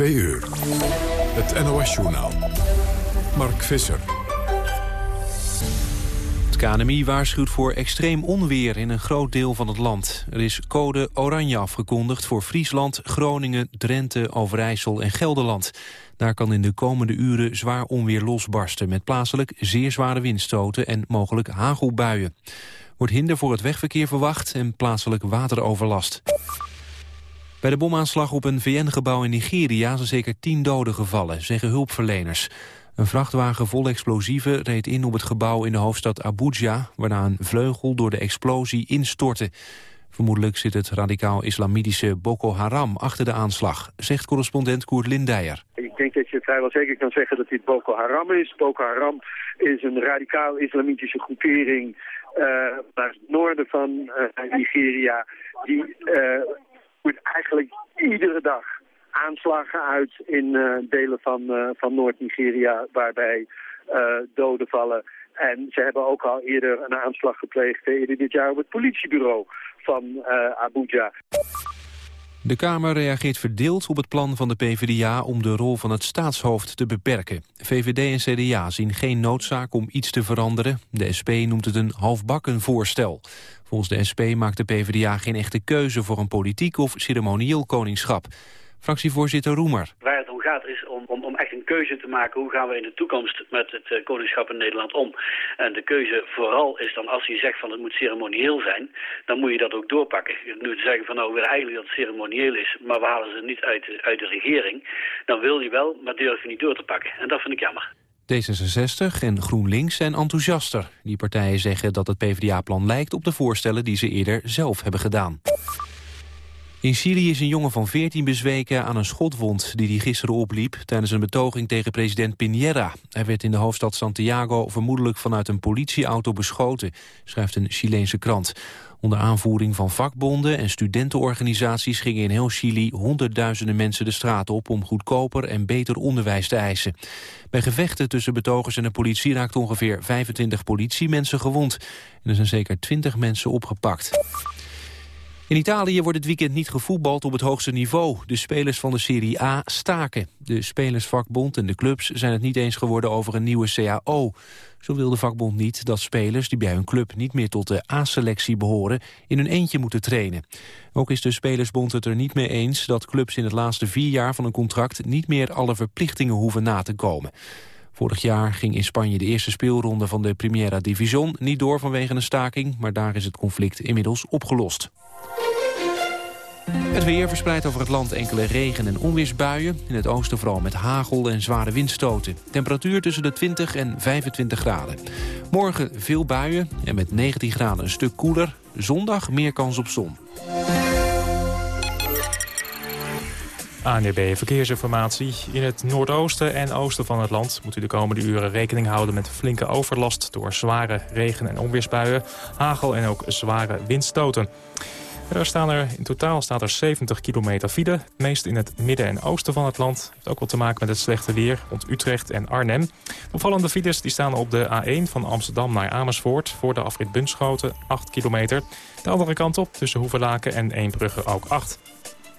Twee uur. Het NOS-journaal. Mark Visser. Het KNMI waarschuwt voor extreem onweer in een groot deel van het land. Er is code oranje afgekondigd voor Friesland, Groningen, Drenthe, Overijssel en Gelderland. Daar kan in de komende uren zwaar onweer losbarsten... met plaatselijk zeer zware windstoten en mogelijk hagelbuien. Wordt hinder voor het wegverkeer verwacht en plaatselijk wateroverlast. Bij de bomaanslag op een VN-gebouw in Nigeria zijn zeker tien doden gevallen, zeggen hulpverleners. Een vrachtwagen vol explosieven reed in op het gebouw in de hoofdstad Abuja, waarna een vleugel door de explosie instortte. Vermoedelijk zit het radicaal-islamitische Boko Haram achter de aanslag, zegt correspondent Koert Lindijer. Ik denk dat je vrijwel zeker kan zeggen dat dit Boko Haram is. Boko Haram is een radicaal-islamitische groepering uh, naar het noorden van uh, Nigeria... die uh, voert eigenlijk iedere dag aanslagen uit in delen van, van Noord-Nigeria... waarbij doden vallen... En ze hebben ook al eerder een aanslag gepleegd eerder dit jaar op het politiebureau van Abuja. De Kamer reageert verdeeld op het plan van de PvdA om de rol van het staatshoofd te beperken. VVD en CDA zien geen noodzaak om iets te veranderen. De SP noemt het een halfbakken voorstel. Volgens de SP maakt de PvdA geen echte keuze voor een politiek of ceremonieel koningschap. Fractievoorzitter Roemer. Is om, om, om echt een keuze te maken. Hoe gaan we in de toekomst met het uh, koningschap in Nederland om? En de keuze vooral is dan als je zegt van het moet ceremonieel zijn, dan moet je dat ook doorpakken. Nu te zeggen van nou we willen eigenlijk dat het ceremonieel is, maar we halen ze niet uit, uit de regering. Dan wil je wel, maar durf je niet door te pakken. En dat vind ik jammer. D66 en GroenLinks zijn enthousiaster. Die partijen zeggen dat het PvdA-plan lijkt op de voorstellen die ze eerder zelf hebben gedaan. In Chili is een jongen van 14 bezweken aan een schotwond die hij gisteren opliep tijdens een betoging tegen president Piñera. Hij werd in de hoofdstad Santiago vermoedelijk vanuit een politieauto beschoten, schrijft een Chileense krant. Onder aanvoering van vakbonden en studentenorganisaties gingen in heel Chili honderdduizenden mensen de straat op om goedkoper en beter onderwijs te eisen. Bij gevechten tussen betogers en de politie raakten ongeveer 25 politiemensen gewond en er zijn zeker 20 mensen opgepakt. In Italië wordt het weekend niet gevoetbald op het hoogste niveau. De spelers van de Serie A staken. De spelersvakbond en de clubs zijn het niet eens geworden over een nieuwe CAO. Zo wil de vakbond niet dat spelers die bij hun club niet meer tot de A-selectie behoren... in hun eentje moeten trainen. Ook is de Spelersbond het er niet mee eens dat clubs in het laatste vier jaar van een contract... niet meer alle verplichtingen hoeven na te komen. Vorig jaar ging in Spanje de eerste speelronde van de Primera Division niet door vanwege een staking, maar daar is het conflict inmiddels opgelost. Het weer verspreidt over het land enkele regen- en onweersbuien. In het oosten vooral met hagel en zware windstoten. Temperatuur tussen de 20 en 25 graden. Morgen veel buien en met 19 graden een stuk koeler. Zondag meer kans op zon. ANDB Verkeersinformatie. In het noordoosten en oosten van het land moet u de komende uren rekening houden met flinke overlast door zware regen- en onweersbuien, hagel en ook zware windstoten. Staan er, in totaal staat er 70 kilometer file. Het meest in het midden en oosten van het land. heeft ook wat te maken met het slechte weer rond Utrecht en Arnhem. Opvallende files die staan op de A1 van Amsterdam naar Amersfoort... voor de afrit Bunschoten, 8 kilometer. De andere kant op tussen Hoevelaken en Eembrugge ook 8.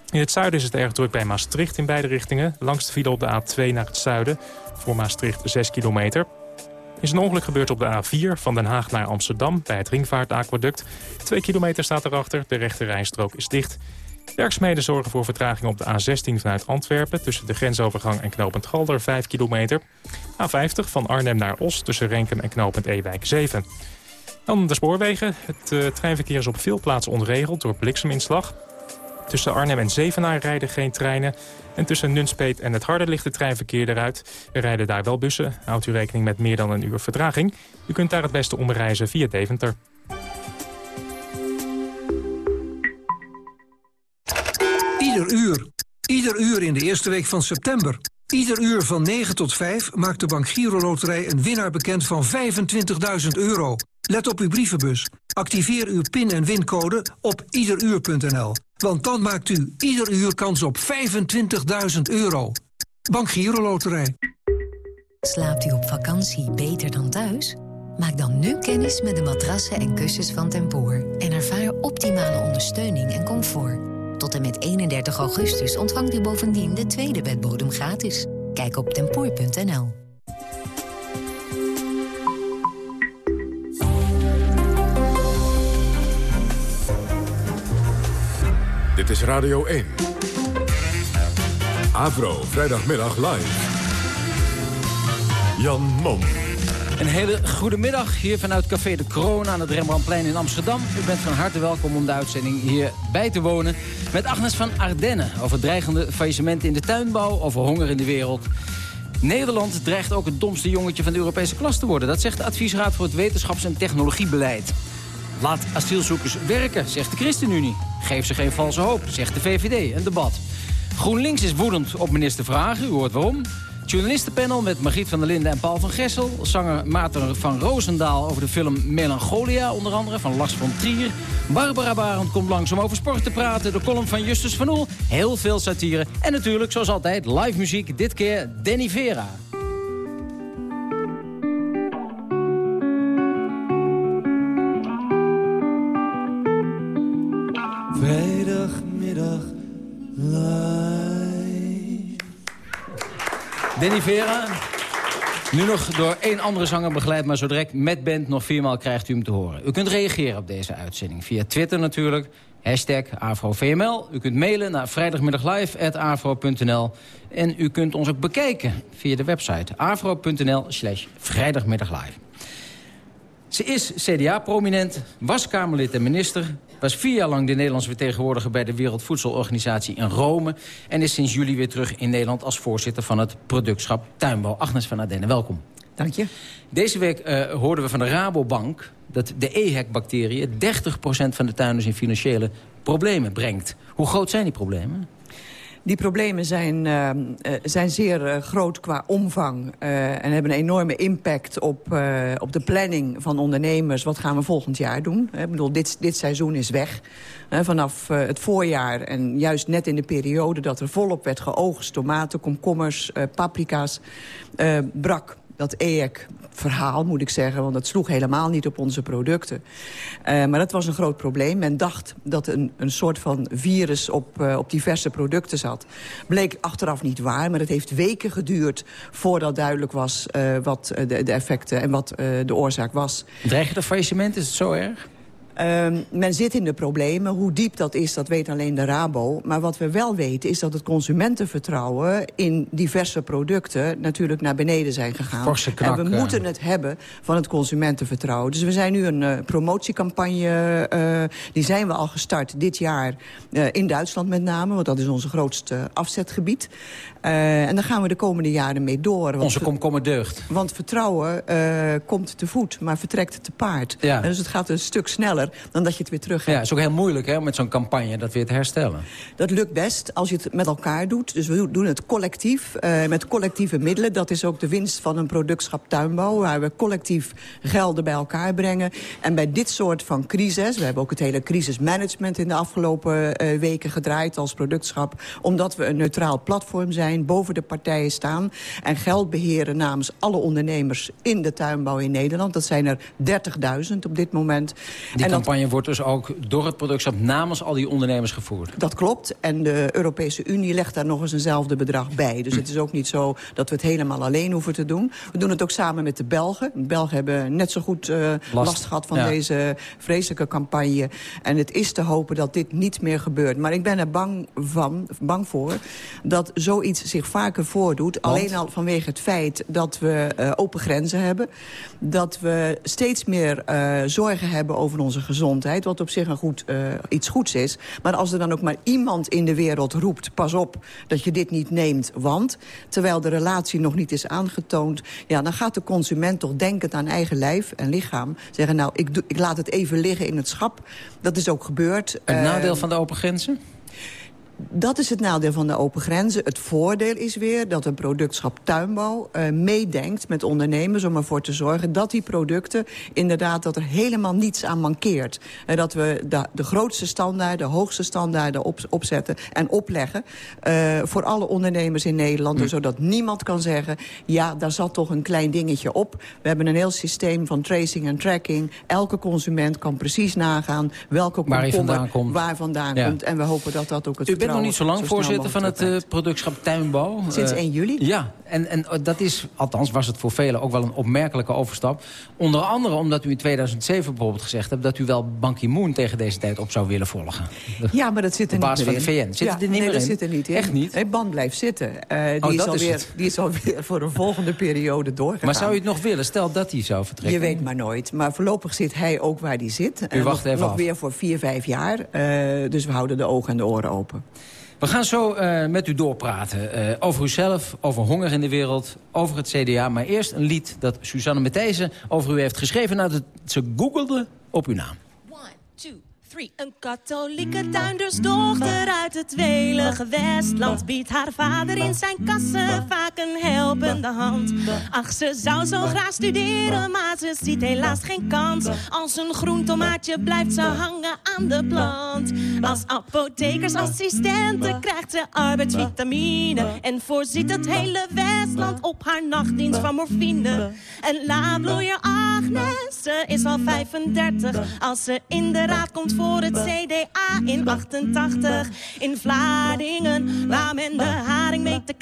In het zuiden is het erg druk bij Maastricht in beide richtingen. Langs de file op de A2 naar het zuiden. Voor Maastricht 6 kilometer is een ongeluk gebeurd op de A4 van Den Haag naar Amsterdam... bij het Ringvaartaquaduct. Twee kilometer staat erachter, de rechte rijstrook is dicht. Werksmeden zorgen voor vertraging op de A16 vanuit Antwerpen... tussen de grensovergang en knooppunt Galder 5 kilometer. A50 van Arnhem naar Os tussen Renkum en knooppunt Ewijk 7. Dan de spoorwegen. Het uh, treinverkeer is op veel plaatsen onregeld door blikseminslag. Tussen Arnhem en Zevenaar rijden geen treinen. En tussen Nunspeet en het Harde ligt het treinverkeer eruit. Er rijden daar wel bussen. Houdt u rekening met meer dan een uur vertraging. U kunt daar het beste omreizen via Deventer. Ieder uur. Ieder uur in de eerste week van september. Ieder uur van 9 tot 5 maakt de Bank Giro Loterij een winnaar bekend van 25.000 euro. Let op uw brievenbus. Activeer uw pin- en wincode op iederuur.nl. Want dan maakt u ieder uur kans op 25.000 euro. Bank Giro Loterij. Slaapt u op vakantie beter dan thuis? Maak dan nu kennis met de matrassen en kussens van Tempoor. En ervaar optimale ondersteuning en comfort. Tot en met 31 augustus ontvangt u bovendien de tweede bedbodem gratis. Kijk op tempoor.nl. Dit is Radio 1. Avro, vrijdagmiddag live. Jan Mom. Een hele goede middag hier vanuit Café de Kroon aan het Rembrandtplein in Amsterdam. U bent van harte welkom om de uitzending hier bij te wonen. Met Agnes van Ardenne over dreigende faillissementen in de tuinbouw, over honger in de wereld. Nederland dreigt ook het domste jongetje van de Europese klas te worden. Dat zegt de Adviesraad voor het Wetenschaps- en Technologiebeleid. Laat asielzoekers werken, zegt de ChristenUnie. Geef ze geen valse hoop, zegt de VVD. Een debat. GroenLinks is woedend op minister Vragen, u hoort waarom. Journalistenpanel met Margriet van der Linden en Paul van Gessel. Zanger Maarten van Roosendaal over de film Melancholia, onder andere, van Lars von Trier. Barbara Barend komt langs om over sport te praten. De column van Justus van Oel. Heel veel satire. En natuurlijk, zoals altijd, live muziek. Dit keer Danny Vera. Danny Vera. Nu nog door één andere zanger begeleid, maar zo direct met band nog viermaal krijgt u hem te horen. U kunt reageren op deze uitzending via Twitter natuurlijk, hashtag AfroVML. U kunt mailen naar vrijdagmiddaglive.afro.nl. En u kunt ons ook bekijken via de website afro.nl slash vrijdagmiddaglive. Ze is CDA-prominent, was Kamerlid en minister... was vier jaar lang de Nederlandse vertegenwoordiger... bij de Wereldvoedselorganisatie in Rome... en is sinds juli weer terug in Nederland als voorzitter... van het productschap Tuinbouw. Agnes van Ardenne, welkom. Dank je. Deze week uh, hoorden we van de Rabobank dat de EHEC-bacteriën... 30% van de tuinders in financiële problemen brengt. Hoe groot zijn die problemen? Die problemen zijn, uh, zijn zeer uh, groot qua omvang en hebben een enorme impact op, op de planning van ondernemers. Wat gaan we volgend jaar doen? Ik bedoel, dit, dit seizoen is weg. vanaf het voorjaar en juist net in de periode dat er volop werd geoogst... tomaten, komkommers, paprika's, brak dat EEC-verhaal, moet ik zeggen. Want dat sloeg helemaal niet op onze producten. Uh, maar dat was een groot probleem. Men dacht dat een, een soort van virus op, uh, op diverse producten zat. Bleek achteraf niet waar, maar het heeft weken geduurd... voordat duidelijk was uh, wat de, de, effecten en wat de oorzaak was. Dreigen de faillissement? Is het zo erg? Uh, men zit in de problemen. Hoe diep dat is, dat weet alleen de Rabo. Maar wat we wel weten is dat het consumentenvertrouwen... in diverse producten natuurlijk naar beneden zijn gegaan. Knak, en we moeten het hebben van het consumentenvertrouwen. Dus we zijn nu een uh, promotiecampagne... Uh, die zijn we al gestart dit jaar in Duitsland met name. Want dat is ons grootste afzetgebied. En daar gaan we de komende jaren mee door. Onze komkommer deugd. Want vertrouwen komt te voet, maar vertrekt te paard. Ja. En dus het gaat een stuk sneller dan dat je het weer terug hebt. Ja, het is ook heel moeilijk hè, met zo'n campagne dat weer te herstellen. Dat lukt best als je het met elkaar doet. Dus we doen het collectief, uh, met collectieve middelen. Dat is ook de winst van een productschap tuinbouw... waar we collectief gelden bij elkaar brengen. En bij dit soort van crisis... we hebben ook het hele crisismanagement in de afgelopen weken gedraaid als productschap... omdat we een neutraal platform zijn, boven de partijen staan... en geld beheren namens alle ondernemers in de tuinbouw in Nederland. Dat zijn er 30.000 op dit moment. Die en campagne wordt dus ook door het productschap namens al die ondernemers gevoerd. Dat klopt. En de Europese Unie legt daar nog eens eenzelfde bedrag bij. Dus hm. het is ook niet zo dat we het helemaal alleen hoeven te doen. We doen het ook samen met de Belgen. De Belgen hebben net zo goed uh, last. last. gehad van ja. deze vreselijke campagne. En het is te hopen dat dit niet meer gebeurt. Maar ik ben er bang, van, bang voor dat zoiets zich vaker voordoet. Want? Alleen al vanwege het feit dat we uh, open grenzen hebben. Dat we steeds meer uh, zorgen hebben over onze gezondheid. Wat op zich een goed, uh, iets goeds is. Maar als er dan ook maar iemand in de wereld roept... pas op dat je dit niet neemt, want... terwijl de relatie nog niet is aangetoond... ja, dan gaat de consument toch denkend aan eigen lijf en lichaam... zeggen, nou, ik, doe, ik laat het even liggen in het schap. Dat is ook gebeurd. Een nadeel van de open grenzen? Dat is het nadeel van de open grenzen. Het voordeel is weer dat een productschap tuinbouw uh, meedenkt met ondernemers... om ervoor te zorgen dat die producten inderdaad dat er helemaal niets aan mankeert. En dat we de, de grootste standaarden, de hoogste standaarden op, opzetten en opleggen... Uh, voor alle ondernemers in Nederland. Hm. Zodat niemand kan zeggen, ja, daar zat toch een klein dingetje op. We hebben een heel systeem van tracing en tracking. Elke consument kan precies nagaan welke waar vandaan komt. waar vandaan ja. komt. En we hopen dat dat ook het U bent nog niet zo lang voorzitter van het uh, productschap Tuinbouw. Sinds 1 juli? Ja, en, en dat is, althans was het voor velen ook wel een opmerkelijke overstap. Onder andere omdat u in 2007 bijvoorbeeld gezegd hebt... dat u wel Ban Ki-moon tegen deze tijd op zou willen volgen. Ja, maar dat zit er de niet van de VN. Zit ja, er niet nee, meer dat in? zit er niet in. Echt niet? Nee, Ban blijft zitten. Uh, die, oh, is dat alweer, is die is alweer voor een volgende periode doorgegaan. Maar zou u het nog willen? Stel dat hij zou vertrekken. Je weet maar nooit. Maar voorlopig zit hij ook waar hij zit. U wacht nog, even nog weer voor vier, vijf jaar. Uh, dus we houden de ogen en de oren open. We gaan zo uh, met u doorpraten. Uh, over uzelf, over honger in de wereld, over het CDA. Maar eerst een lied dat Suzanne Matthijssen over u heeft geschreven... nadat ze googelde op uw naam. Een katholieke tuindersdochter uit het welige Westland biedt haar vader in zijn kassen vaak een helpende hand. Ach, ze zou zo graag studeren, maar ze ziet helaas geen kans. Als een groen tomaatje blijft ze hangen aan de plant. Als apothekersassistente krijgt ze arbeidsvitamine en voorziet het hele Westland op haar nachtdienst van morfine. En laadbloeier Agnes, ze is al 35 als ze in de raad komt voor het CDA in 88. In Vlaardingen, waar men de haring mee te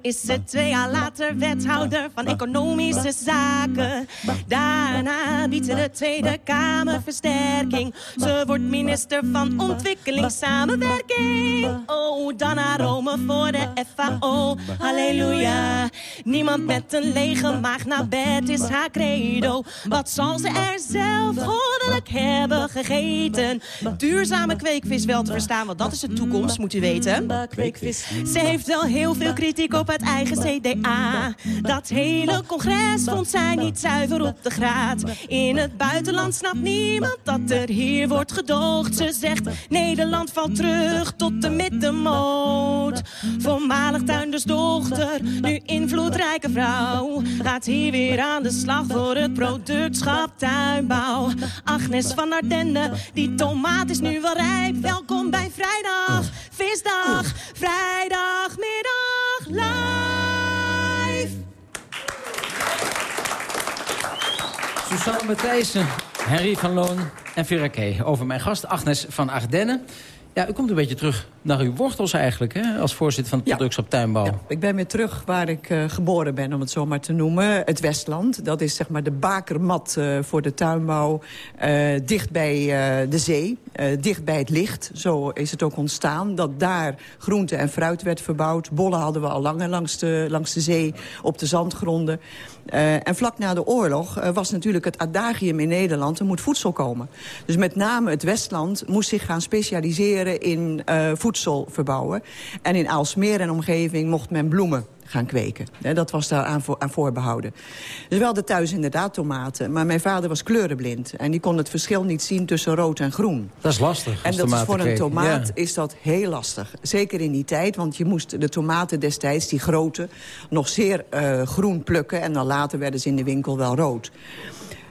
is ze twee jaar later wethouder van economische zaken. Daarna biedt ze de Tweede Kamer versterking. Ze wordt minister van ontwikkelingssamenwerking. Oh, dan naar Rome voor de FAO. Halleluja. Niemand met een lege maag naar bed is haar credo. Wat zal ze er zelf goddelijk hebben gegeten? Duurzame kweekvis wel te verstaan, want dat is de toekomst, moet u weten. Kweekvis. Ze heeft wel heel veel kritiek op het eigen CDA. Dat hele congres vond zij niet zuiver op de graad. In het buitenland snapt niemand dat er hier wordt gedoogd. Ze zegt, Nederland valt terug tot de middenmoot. Voormalig tuindersdochter, nu invloedrijke vrouw. Gaat hier weer aan de slag voor het productschap tuinbouw. Agnes van Ardenne, die tomaat is nu wel rijp. Welkom bij vrijdag, visdag, vrijdagmiddag live. Susanne Matthijssen, Henry van Loon en Vera. Over mijn gast Agnes van Ardenne. Ja, u komt een beetje terug naar uw wortels eigenlijk, hè? als voorzitter van het productschap Tuinbouw. Ja, ik ben weer terug waar ik uh, geboren ben, om het zo maar te noemen. Het Westland, dat is zeg maar de bakermat uh, voor de tuinbouw. Uh, dicht bij de zee, dicht bij het licht. Zo is het ook ontstaan, dat daar groente en fruit werd verbouwd. Bollen hadden we al langer langs de, langs de zee, op de zandgronden. En vlak na de oorlog was natuurlijk het adagium in Nederland... er moet voedsel komen. Dus met name het Westland moest zich gaan specialiseren in uh, voedsel verbouwen. En in Aalsmeer en omgeving mocht men bloemen gaan kweken. dat was daar aan, voor, aan voorbehouden. Dus we hadden thuis inderdaad tomaten. Maar mijn vader was kleurenblind. En die kon het verschil niet zien tussen rood en groen. Dat is lastig. En dat is voor een tomaat ja. is dat heel lastig. Zeker in die tijd, want je moest de tomaten destijds, die grote... nog zeer uh, groen plukken. En dan later werden ze in de winkel wel rood.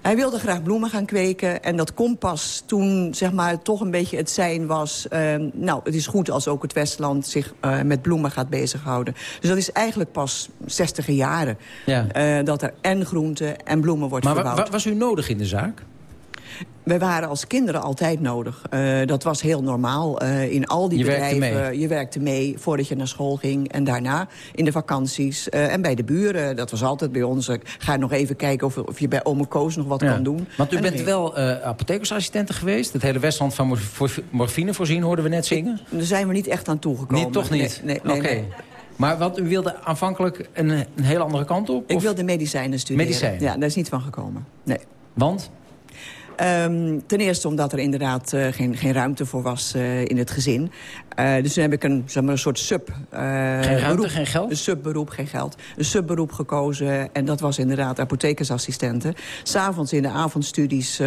Hij wilde graag bloemen gaan kweken. En dat kon pas toen zeg maar, toch een beetje het zijn was... Uh, nou, het is goed als ook het Westland zich uh, met bloemen gaat bezighouden. Dus dat is eigenlijk pas 60 jaren ja. uh, dat er en groente en bloemen wordt maar verbouwd. Maar was u nodig in de zaak? We waren als kinderen altijd nodig. Uh, dat was heel normaal. Uh, in al die je bedrijven, werkte mee. je werkte mee voordat je naar school ging. En daarna in de vakanties. Uh, en bij de buren, dat was altijd bij ons. ga nog even kijken of, of je bij ome Koos nog wat ja. kan doen. Want u en bent wel apothekersassistente geweest. Het hele Westland van morfine voorzien, hoorden we net zingen. Daar zijn we niet echt aan toegekomen. Niet, toch niet? Nee, nee, Oké. nee, nee. Maar wat, u wilde aanvankelijk een, een hele andere kant op? Ik wilde medicijnen studeren. Medicijnen? Ja, daar is niet van gekomen. Nee. Want? Ehm, ten eerste omdat er inderdaad uh, geen, geen ruimte voor was uh, in het gezin. Uh, dus toen heb ik een, zeg maar, een soort sub... geen ruimte, beroep, geen geld? Een subberoep, geen geld. Een subberoep gekozen en dat was inderdaad apothekersassistenten. S'avonds in de avondstudies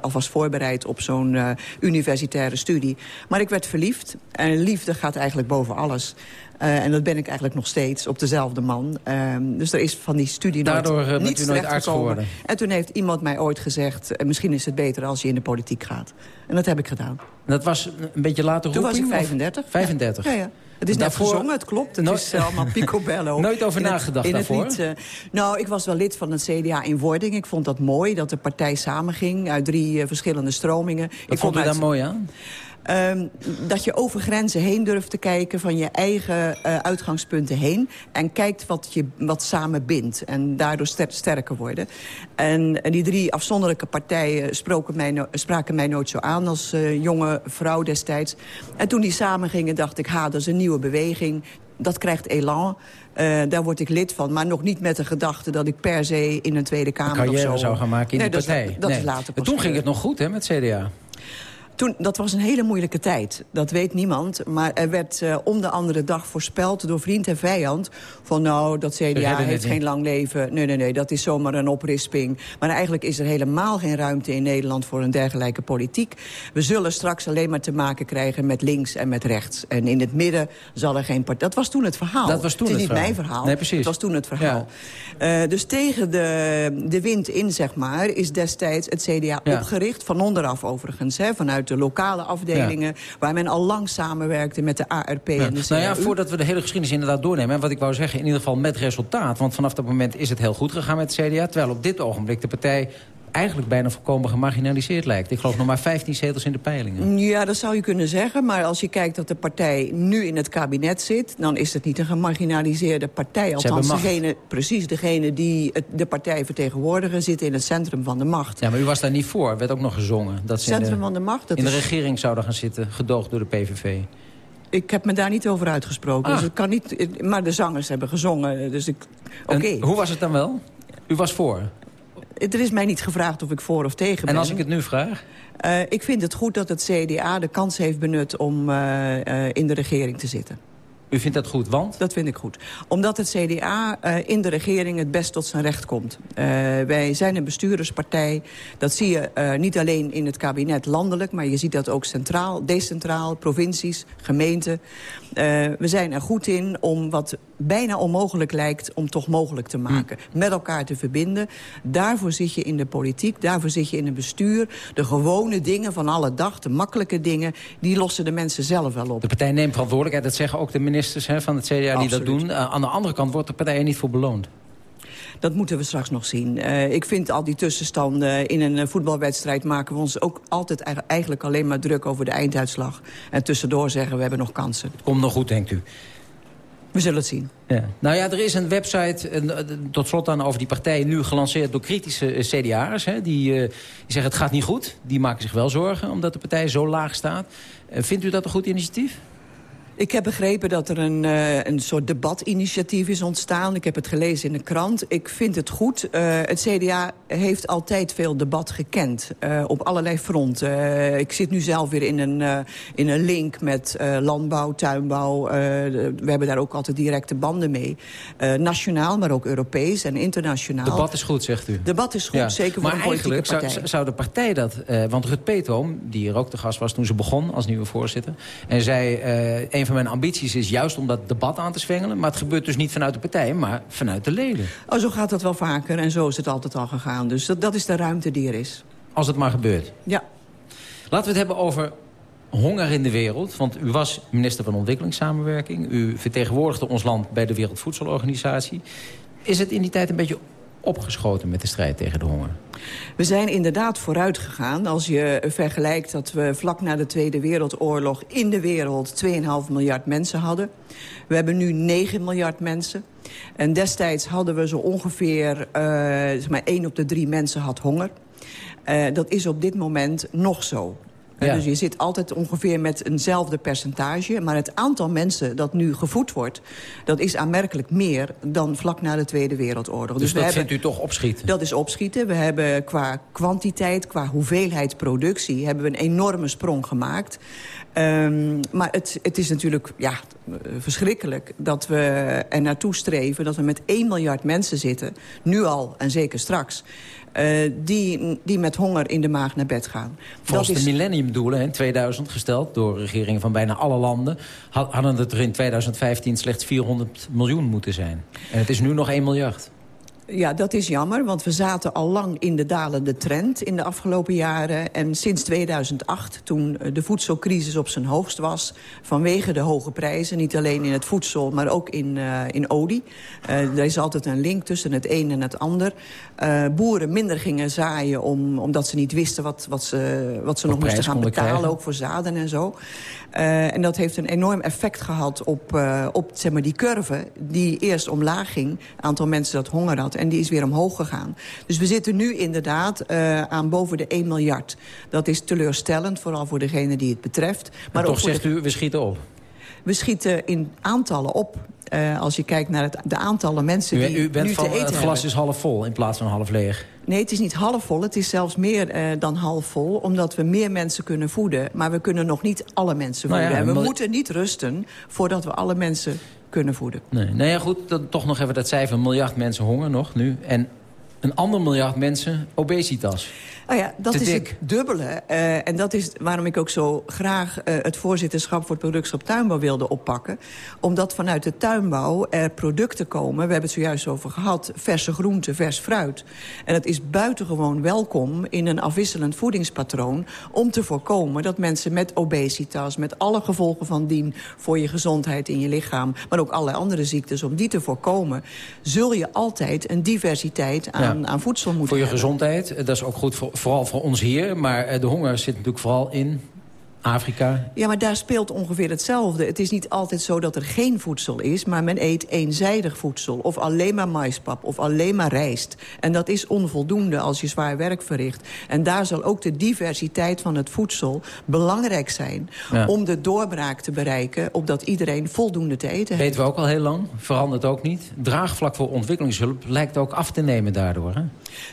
alvast voorbereid op zo'n universitaire studie. Maar ik werd verliefd en liefde gaat eigenlijk boven alles. Uh, en dat ben ik eigenlijk nog steeds op dezelfde man. Uh, dus er is van die studie Daardoor nooit, uh, niets u nooit arts geworden. En toen heeft iemand mij ooit gezegd... misschien is het beter als je in de politiek gaat. En dat heb ik gedaan. En dat was een beetje later Toen roeping, was ik 35. Of? 35? Ja, ja. Het is net daarvoor... gezongen, het klopt. Het nooit... is allemaal picobello. Nooit over in nagedacht het, daarvoor? Het lied, nou, ik was wel lid van het CDA in wording. Ik vond dat mooi, dat de partij samenging uit drie verschillende stromingen. Wat ik vond u daar mooi aan? Um, dat je over grenzen heen durft te kijken van je eigen uh, uitgangspunten heen. En kijkt wat, je, wat samen bindt. En daardoor ster sterker worden. En, en, die drie afzonderlijke partijen spraken mij, no spraken mij nooit zo aan als uh, jonge vrouw destijds. En toen die samen gingen dacht ik, ha, dat is een nieuwe beweging. Dat krijgt elan. Uh, daar word ik lid van. Maar nog niet met de gedachte dat ik per se in een Tweede Kamer een of zo... zou gaan maken in nee, die partij. Dat, is, dat nee. is later Toen ging het nog goed hè, met CDA. Toen, dat was een hele moeilijke tijd. Dat weet niemand. Maar er werd uh, om de andere dag voorspeld door vriend en vijand... van nou, dat CDA heeft geen lang leven. Nee, nee, nee, dat is zomaar een oprisping. Maar eigenlijk is er helemaal geen ruimte in Nederland... voor een dergelijke politiek. We zullen straks alleen maar te maken krijgen met links en met rechts. En in het midden zal er geen partij... Dat was toen het verhaal. Dat was toen het is het niet verhaal. mijn verhaal. Nee, precies. Het was toen het verhaal. Ja. Uh, dus tegen de, de wind in, zeg maar... is destijds het CDA ja. opgericht. Van onderaf overigens, hè, vanuit de lokale afdelingen... Ja. waar men al lang samenwerkte met de ARP ja. en de CDU. Nou ja, voordat we de hele geschiedenis inderdaad doornemen... en wat ik wou zeggen, in ieder geval met resultaat... want vanaf dat moment is het heel goed gegaan met het CDA... terwijl op dit ogenblik de partij eigenlijk bijna volkomen gemarginaliseerd lijkt. Ik geloof nog maar 15 zetels in de peilingen. Ja, dat zou je kunnen zeggen. Maar als je kijkt dat de partij nu in het kabinet zit... dan is het niet een gemarginaliseerde partij. Althans, degene, precies degene die het, de partij vertegenwoordigen... zit in het centrum van de macht. Ja, maar u was daar niet voor. Er werd ook nog gezongen. Dat ze centrum in de, van de macht? Dat in de regering zouden gaan zitten, gedoogd door de PVV. Ik heb me daar niet over uitgesproken. Ah. Dus het kan niet, maar de zangers hebben gezongen. Dus ik, oké. Okay. Hoe was het dan wel? U was voor? Er is mij niet gevraagd of ik voor of tegen ben. En als ik het nu vraag? Uh, ik vind het goed dat het CDA de kans heeft benut om uh, uh, in de regering te zitten. U vindt dat goed, want? Dat vind ik goed. Omdat het CDA uh, in de regering het best tot zijn recht komt. Uh, wij zijn een bestuurderspartij. Dat zie je uh, niet alleen in het kabinet landelijk... maar je ziet dat ook centraal, decentraal, provincies, gemeenten. we zijn er goed in om wat bijna onmogelijk lijkt... om toch mogelijk te maken. Hm. Met elkaar te verbinden. Daarvoor zit je in de politiek, daarvoor zit je in het bestuur. De gewone dingen van alle dag, de makkelijke dingen... die lossen de mensen zelf wel op. De partij neemt verantwoordelijkheid, dat zeggen ook de ministers hè, van het CDA die Absoluut. dat doen. Uh, aan de andere kant wordt de partij er niet voor beloond. Dat moeten we straks nog zien. Uh, ik vind al die tussenstanden in een voetbalwedstrijd... maken we ons ook altijd eigenlijk alleen maar druk over de einduitslag. En tussendoor zeggen we hebben nog kansen. Het komt nog goed, denkt u? We zullen het zien. Ja. Nou ja, er is een website, een, tot slot dan over die partij... nu gelanceerd door kritische CDA'ers. Die, uh, die zeggen het gaat niet goed. Die maken zich wel zorgen omdat de partij zo laag staat. Uh, vindt u dat een goed initiatief? Ik heb begrepen dat er een, uh, een soort debatinitiatief is ontstaan. Ik heb het gelezen in de krant. Ik vind het goed. Uh, het CDA heeft altijd veel debat gekend. Uh, op allerlei fronten. ik zit nu zelf weer in een, in een link met landbouw, tuinbouw. we hebben daar ook altijd directe banden mee. nationaal, maar ook Europees en internationaal. Debat is goed, zegt u. Debat is goed, ja. zeker voor een politieke partij. Maar zou, zou de partij dat... want Rut Peetoom, die hier ook te gast was toen ze begon als nieuwe voorzitter... en zei, een van mijn ambities is juist om dat debat aan te zwengelen. Maar het gebeurt dus niet vanuit de partij, maar vanuit de leden. Oh, zo gaat dat wel vaker en zo is het altijd al gegaan. Dus dat, dat is de ruimte die er is. Als het maar gebeurt. Ja. Laten we het hebben over honger in de wereld. Want u was minister van Ontwikkelingssamenwerking. U vertegenwoordigde ons land bij de Wereldvoedselorganisatie. Is het in die tijd een beetje opgeschoten met de strijd tegen de honger? We zijn inderdaad vooruit gegaan. Als je vergelijkt dat we vlak na de Tweede Wereldoorlog... in de wereld 2,5 miljard mensen hadden. We hebben nu 9 miljard mensen. En destijds hadden we zo ongeveer... Uh, zeg maar 1 op de drie mensen had honger. Uh, dat is op dit moment nog zo. Ja. Dus je zit altijd ongeveer met eenzelfde percentage. Maar het aantal mensen dat nu gevoed wordt... dat is aanmerkelijk meer dan vlak na de Tweede Wereldoorlog. Dus, dus dat vindt u toch opschieten? Dat is opschieten. We hebben qua kwantiteit, qua hoeveelheid productie... hebben we een enorme sprong gemaakt. Um, maar het, het is natuurlijk ja, verschrikkelijk dat we er naartoe streven... dat we met 1 miljard mensen zitten, nu al en zeker straks... Uh, die, die met honger in de maag naar bed gaan. Volgens is... de millenniumdoelen in 2000 gesteld door regeringen van bijna alle landen... hadden het er in 2015 slechts 400 miljoen moeten zijn. En het is nu nog 1 miljard. Ja, dat is jammer, want we zaten al lang in de dalende trend in de afgelopen jaren. En sinds 2008, toen de voedselcrisis op zijn hoogst was... vanwege de hoge prijzen, niet alleen in het voedsel, maar ook in, uh, in olie. Uh, er is altijd een link tussen het een en het ander. Uh, boeren minder gingen zaaien om, omdat ze niet wisten wat, wat ze, wat ze nog moesten gaan betalen... ook voor zaden en zo. Uh, en dat heeft een enorm effect gehad op, uh, op zeg maar, die curve... die eerst omlaag ging, aantal mensen dat honger had... en die is weer omhoog gegaan. Dus we zitten nu inderdaad uh, aan boven de 1 miljard. Dat is teleurstellend, vooral voor degene die het betreft. Maar, maar toch zegt u, we schieten op. We schieten in aantallen op. Uh, als je kijkt naar het, de aantallen mensen die u bent nu van, te eten Het glas is half vol in plaats van half leeg. Nee, het is niet half vol. Het is zelfs meer uh, dan half vol. Omdat we meer mensen kunnen voeden. Maar we kunnen nog niet alle mensen voeden. Nou ja, en we moeten niet rusten voordat we alle mensen kunnen voeden. Nee, nou ja, goed. Dan toch nog even dat cijfer. Een miljard mensen honger nog nu. En een ander miljard mensen obesitas. Oh ja, dat is het dubbele. Uh, en dat is waarom ik ook zo graag uh, het voorzitterschap voor het productschap tuinbouw wilde oppakken. Omdat vanuit de tuinbouw er producten komen. We hebben het zojuist over gehad. Verse groenten, vers fruit. En het is buitengewoon welkom in een afwisselend voedingspatroon. Om te voorkomen dat mensen met obesitas, met alle gevolgen van dien voor je gezondheid in je lichaam. Maar ook allerlei andere ziektes, om die te voorkomen. Zul je altijd een diversiteit aan, ja. aan voedsel moeten Voor je hebben. gezondheid, dat is ook goed voor vooral voor ons hier. Maar eh, de honger zit natuurlijk vooral in Afrika. Ja, maar daar speelt ongeveer hetzelfde. Het is niet altijd zo dat er geen voedsel is... maar men eet eenzijdig voedsel. Of alleen maar maispap, of alleen maar rijst. En dat is onvoldoende als je zwaar werk verricht. En daar zal ook de diversiteit van het voedsel belangrijk zijn... Ja. om de doorbraak te bereiken... opdat iedereen voldoende te eten heeft. Weten we ook al heel lang, verandert ook niet. Draagvlak voor ontwikkelingshulp lijkt ook af te nemen daardoor, hè?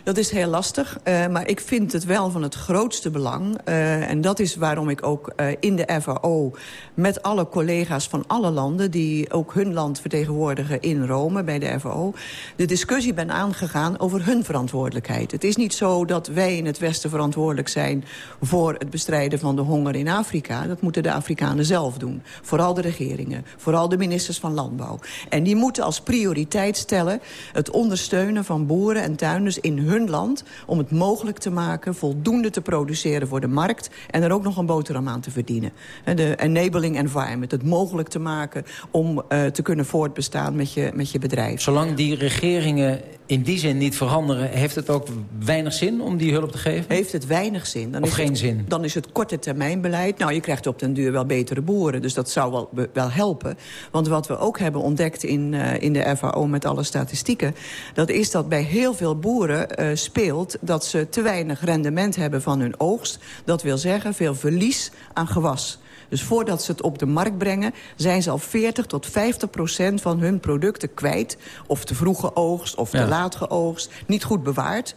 Dat is heel lastig, uh, maar ik vind het wel van het grootste belang. Uh, en dat is waarom ik ook uh, in de FAO met alle collega's van alle landen... die ook hun land vertegenwoordigen in Rome bij de FAO... de discussie ben aangegaan over hun verantwoordelijkheid. Het is niet zo dat wij in het Westen verantwoordelijk zijn... voor het bestrijden van de honger in Afrika. Dat moeten de Afrikanen zelf doen. Vooral de regeringen, vooral de ministers van Landbouw. En die moeten als prioriteit stellen... het ondersteunen van boeren en tuinders in hun land... om het mogelijk te maken voldoende te produceren voor de markt... en er ook nog een boterham aan te verdienen. De enabling environment, het mogelijk te maken... om uh, te kunnen voortbestaan met je, met je bedrijf. Zolang die regeringen in die zin niet veranderen... heeft het ook weinig zin om die hulp te geven? Heeft het weinig zin. Dan of is geen het, zin? Dan is het korte termijn beleid. Nou, je krijgt op den duur wel betere boeren. Dus dat zou wel, wel helpen. Want wat we ook hebben ontdekt in, uh, in de FAO met alle statistieken... dat is dat bij heel veel boeren speelt... dat ze te weinig rendement hebben van hun oogst. Dat wil zeggen veel verlies aan gewas. Dus voordat ze het op de markt brengen... zijn ze al 40 tot 50 procent van hun producten kwijt. Of te vroege oogst, of te ja. laat geoogst. Niet goed bewaard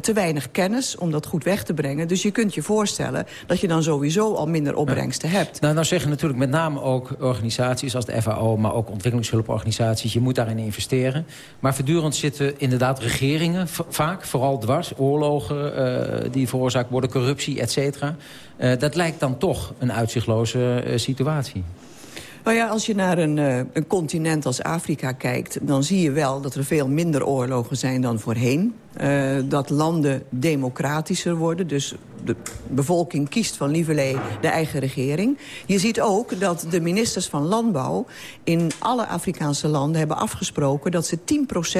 te weinig kennis om dat goed weg te brengen. Dus je kunt je voorstellen dat je dan sowieso al minder opbrengsten ja. hebt. Nou, nou zeggen natuurlijk met name ook organisaties als de FAO... maar ook ontwikkelingshulporganisaties, je moet daarin investeren. Maar voortdurend zitten inderdaad regeringen vaak, vooral dwars... oorlogen uh, die veroorzaakt worden, corruptie, et cetera. Uh, dat lijkt dan toch een uitzichtloze uh, situatie. Nou ja, als je naar een, uh, een continent als Afrika kijkt... dan zie je wel dat er veel minder oorlogen zijn dan voorheen. Uh, dat landen democratischer worden. Dus de bevolking kiest van lieverlee de eigen regering. Je ziet ook dat de ministers van Landbouw... in alle Afrikaanse landen hebben afgesproken... dat ze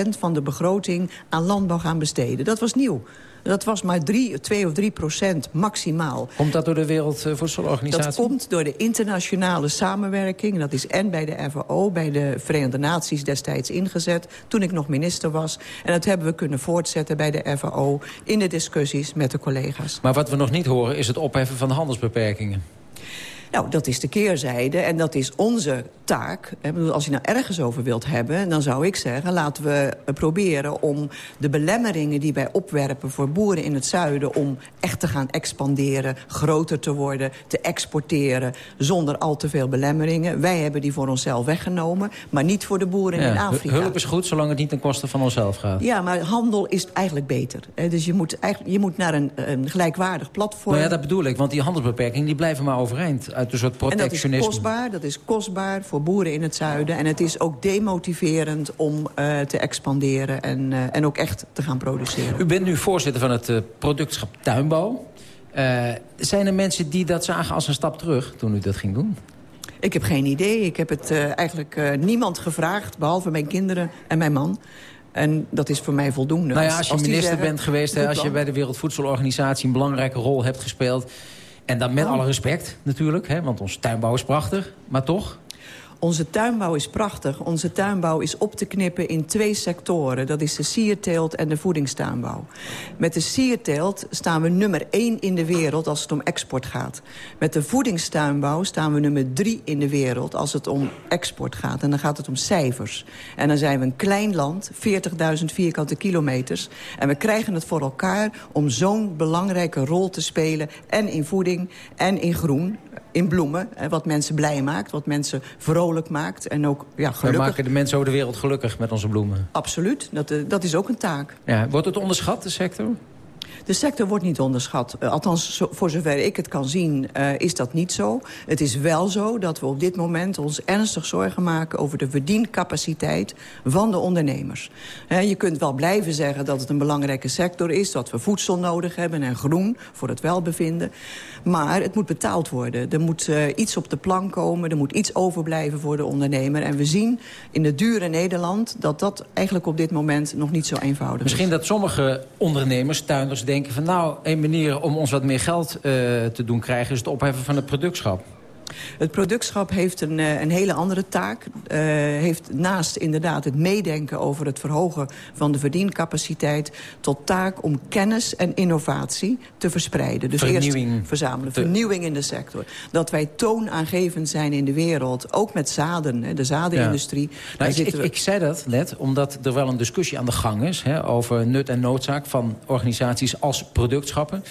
10% van de begroting aan landbouw gaan besteden. Dat was nieuw. Dat was maar 3, 2 of 3 procent maximaal. Komt dat door de Wereldvoedselorganisatie? Dat komt door de internationale samenwerking. Dat is en bij de FAO, bij de Verenigde Naties destijds ingezet... toen ik nog minister was. En dat hebben we kunnen voortzetten zetten bij de FAO... in de discussies met de collega's. Maar wat we nog niet horen is het opheffen van de handelsbeperkingen. Nou, dat is de keerzijde en dat is onze taak. Als je nou ergens over wilt hebben, dan zou ik zeggen... laten we proberen om de belemmeringen die wij opwerpen... voor boeren in het zuiden om echt te gaan expanderen... groter te worden, te exporteren, zonder al te veel belemmeringen. Wij hebben die voor onszelf weggenomen, maar niet voor de boeren in Afrika. Hulp is goed, zolang het niet ten koste van onszelf gaat. Ja, maar handel is eigenlijk beter. Dus je moet, eigenlijk, je moet naar een, een gelijkwaardig platform. Nou ja, dat bedoel ik, want die handelsbeperkingen die blijven maar overeind uit een soort protectionisme. En dat is kostbaar, dat is kostbaar voor boeren in het zuiden. En het is ook demotiverend om uh, te expanderen en, uh, en ook echt te gaan produceren. U bent nu voorzitter van het uh, productschap Tuinbouw. zijn er mensen die dat zagen als een stap terug toen u dat ging doen? Ik heb geen idee. Ik heb het eigenlijk niemand gevraagd, behalve mijn kinderen en mijn man. En dat is voor mij voldoende. Nou ja, als je minister bent geweest, hè, als je bij de Wereldvoedselorganisatie... een belangrijke rol hebt gespeeld... En dan met oh. alle respect natuurlijk, hè, want ons tuinbouw is prachtig. Maar toch? Onze tuinbouw is prachtig. Onze tuinbouw is op te knippen in twee sectoren. Dat is de sierteelt en de voedingstuinbouw. Met de sierteelt staan we nummer één in de wereld als het om export gaat. Met de voedingstuinbouw staan we nummer drie in de wereld als het om export gaat. En dan gaat het om cijfers. En dan zijn we een klein land, 40.000 vierkante kilometers. En we krijgen het voor elkaar om zo'n belangrijke rol te spelen... en in voeding en in groen in bloemen. Wat mensen blij maakt, wat mensen vrolijk maakt. En ook ja, gelukkig. We maken de mensen over de wereld gelukkig met onze bloemen. Absoluut, dat, eh, dat is ook een taak. Ja, wordt het onderschat, de sector? De sector wordt niet onderschat. Uh, althans, voor zover ik het kan zien, uh, is dat niet zo. Het is wel zo dat we op dit moment ons ernstig zorgen maken... over de verdiencapaciteit van de ondernemers. je kunt wel blijven zeggen dat het een belangrijke sector is... dat we voedsel nodig hebben en groen voor het welbevinden. Maar het moet betaald worden. Er moet uh, iets op de plank komen, er moet iets overblijven voor de ondernemer. En we zien in het dure Nederland dat dat eigenlijk op dit moment nog niet zo eenvoudig Misschien is. Misschien dat sommige ondernemers, tuinders denken van... nou, een manier om ons wat meer geld uh, te doen krijgen... is het opheffen van het productschap. Het productschap heeft een, eh, een hele andere taak. Uh, heeft naast inderdaad het meedenken over het verhogen van de verdiencapaciteit... tot taak om kennis en innovatie te verspreiden. Dus vernieuwing. eerst verzamelen. Vernieuwing in de sector. Dat wij toonaangevend zijn in de wereld. Ook met zaden, de zadenindustrie. Ja. Nou, ik, ik, ik, zei dat net, omdat er wel een discussie aan de gang is... Hè, over nut en noodzaak van organisaties als productschappen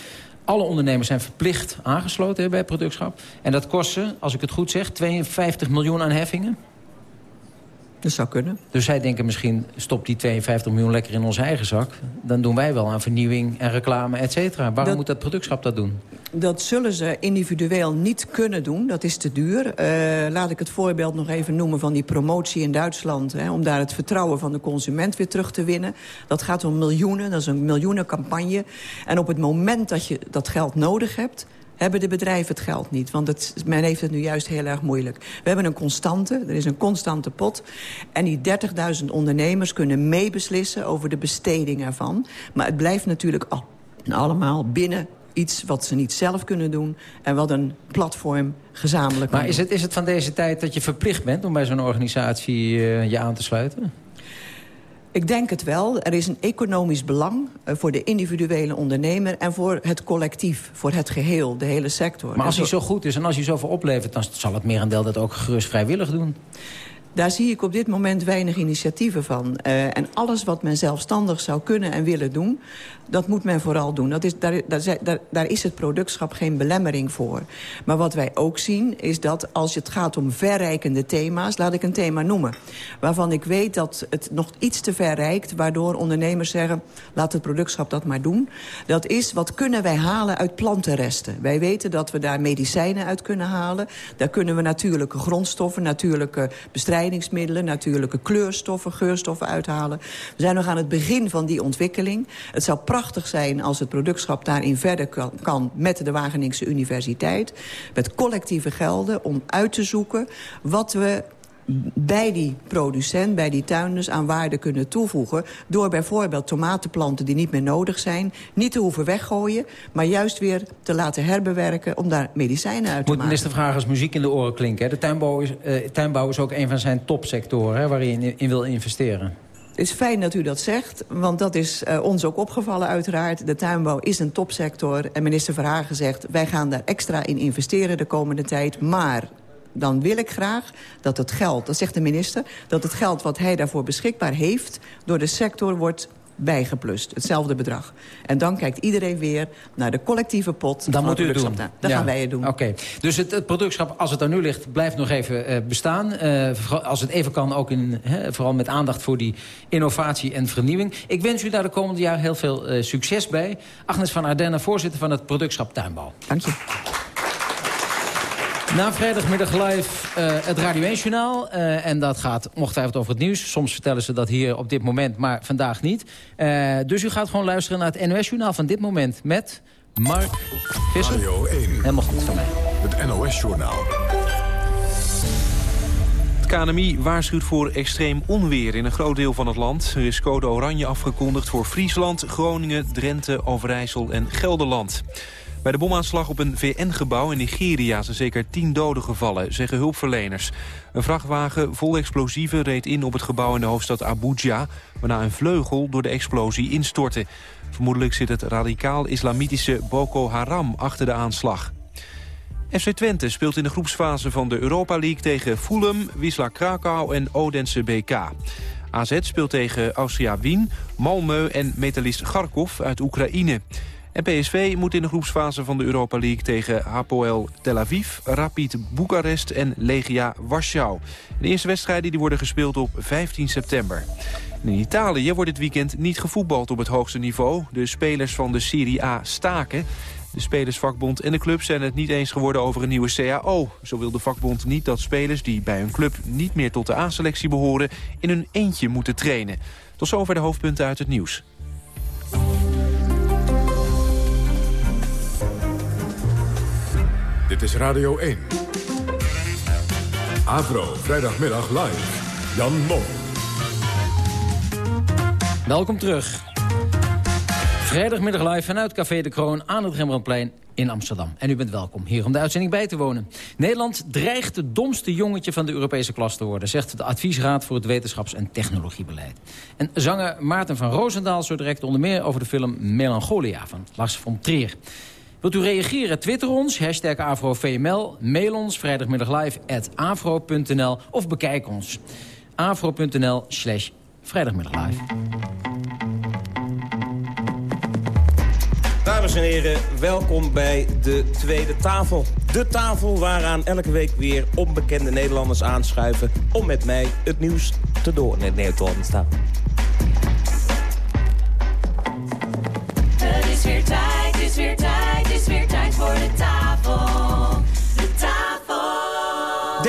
alle ondernemers zijn verplicht aangesloten bij productschap. En dat kost ze, als ik het goed zeg, 52 miljoen aan heffingen. Dat zou kunnen. Dus zij denken misschien, stop die 52 miljoen lekker in onze eigen zak. Dan doen wij wel aan vernieuwing en reclame, et cetera. Waarom moet dat productschap dat doen? Dat zullen ze individueel niet kunnen doen. Dat is te duur. Uh, laat ik het voorbeeld nog even noemen van die promotie in Duitsland. Hè, om daar het vertrouwen van de consument weer terug te winnen. Dat gaat om miljoenen, dat is een miljoenencampagne. En op het moment dat je dat geld nodig hebt hebben de bedrijven het geld niet. Want het, men heeft het nu juist heel erg moeilijk. We hebben een constante, er is een constante pot. En die 30.000 ondernemers kunnen meebeslissen over de besteding ervan. Maar het blijft natuurlijk al, allemaal binnen iets wat ze niet zelf kunnen doen... en wat een platform gezamenlijk Maar is het, is het van deze tijd dat je verplicht bent om bij zo'n organisatie uh, je aan te sluiten? Ik denk het wel. Er is een economisch belang uh, voor de individuele ondernemer... en voor het collectief, voor het geheel, de hele sector. Maar als hij zo goed is en als hij zoveel oplevert... dan zal het merendeel dat ook gerust vrijwillig doen. Daar zie ik op dit moment weinig initiatieven van. Uh, en alles wat men zelfstandig zou kunnen en willen doen dat moet men vooral doen. Dat is, daar, daar, daar, is het productschap geen belemmering voor. Maar wat wij ook zien is dat als het gaat om verrijkende thema's... laat ik een thema noemen, waarvan ik weet dat het nog iets te ver reikt... waardoor ondernemers zeggen, laat het productschap dat maar doen. Dat is, wat kunnen wij halen uit plantenresten? Wij weten dat we daar medicijnen uit kunnen halen. Daar kunnen we natuurlijke grondstoffen, natuurlijke bestrijdingsmiddelen... natuurlijke kleurstoffen, geurstoffen uithalen. We zijn nog aan het begin van die ontwikkeling. Het zou prachtig prachtig zijn als het productschap daarin verder kan... met de Wageningse Universiteit, met collectieve gelden... om uit te zoeken wat we bij die producent, bij die tuinders aan waarde kunnen toevoegen... door bijvoorbeeld tomatenplanten die niet meer nodig zijn... niet te hoeven weggooien, maar juist weer te laten herbewerken... om daar medicijnen uit te Moet maken. Moet vraag als muziek in de oren klinken. Hè? De tuinbouw is, uh, tuinbouw is ook een van zijn topsectoren hè, waar hij in, in wil investeren. Is fijn dat u dat zegt, want dat is uh, ons ook opgevallen uiteraard. De tuinbouw is een topsector en minister Verhagen zegt... wij gaan daar extra in investeren de komende tijd, maar dan wil ik graag dat het geld, dat zegt de minister... dat het geld wat hij daarvoor beschikbaar heeft... door de sector wordt bijgeplust. Hetzelfde bedrag. En dan kijkt iedereen weer naar de collectieve pot. Dan moet u het doen. Dan gaan wij het doen. Oké. Dus het, het, productschap, als het er nu ligt, blijft nog even uh, bestaan. Uh, als het even kan, ook in, he, vooral met aandacht voor die innovatie en vernieuwing. Ik wens u daar de komende jaar heel veel uh, succes bij. Agnes van Ardenne, voorzitter van het productschap Tuinbouw. Dank je. Na vrijdagmiddag live uh, het Radio 1 Journaal. Uh, en dat gaat ongetwijfeld over het nieuws. Soms vertellen ze dat hier op dit moment, maar vandaag niet. Uh, dus u gaat gewoon luisteren naar het NOS Journaal van dit moment... met Mark Visser. Radio 1. Helemaal goed van mij. Het NOS Journaal. Het KNMI waarschuwt voor extreem onweer in een groot deel van het land. Er is code oranje afgekondigd voor Friesland, Groningen, Drenthe, Overijssel en Gelderland. Bij de bomaanslag op een VN-gebouw in Nigeria zijn zeker tien doden gevallen, zeggen hulpverleners. Een vrachtwagen vol explosieven reed in op het gebouw in de hoofdstad Abuja, waarna een vleugel door de explosie instortte. Vermoedelijk zit het radicaal-islamitische Boko Haram achter de aanslag. FC Twente speelt in de groepsfase van de Europa League tegen Fulham, Wisla Krakau en Odense BK. AZ speelt tegen Austria Wien, Malmö en metalist Kharkov uit Oekraïne. En PSV moet in de groepsfase van de Europa League tegen Hapoel Tel Aviv, Rapid Boekarest en Legia Warschau. De eerste wedstrijden die worden gespeeld op 15 september. in Italië wordt dit weekend niet gevoetbald op het hoogste niveau. De spelers van de Serie A staken. De Spelersvakbond en de club zijn het niet eens geworden over een nieuwe CAO. Zo wil de vakbond niet dat spelers die bij hun club niet meer tot de A-selectie behoren... in hun eentje moeten trainen. Tot zover de hoofdpunten uit het nieuws. Dit is Radio 1. Avro, vrijdagmiddag live. Jan Mom. Welkom terug. Vrijdagmiddag live vanuit Café de Kroon aan het Rembrandtplein in Amsterdam. En u bent welkom hier om de uitzending bij te wonen. Nederland dreigt het domste jongetje van de Europese klas te worden... zegt de Adviesraad voor het Wetenschaps- en Technologiebeleid. En zanger Maarten van Roosendaal zo direct onder meer over de film Melancholia van Lars von Trier. Wilt u reageren? Twitter ons, hashtag AfroVML. Mail ons vrijdagmiddag live at afro.nl of bekijk ons. afro.nl slash vrijdagmiddag live. Dames en heren, welkom bij de Tweede Tafel. De tafel waaraan elke week weer onbekende Nederlanders aanschuiven... om met mij het nieuws te door... Nee, nee, te staan. Het is weer tijd, het is weer tijd, het is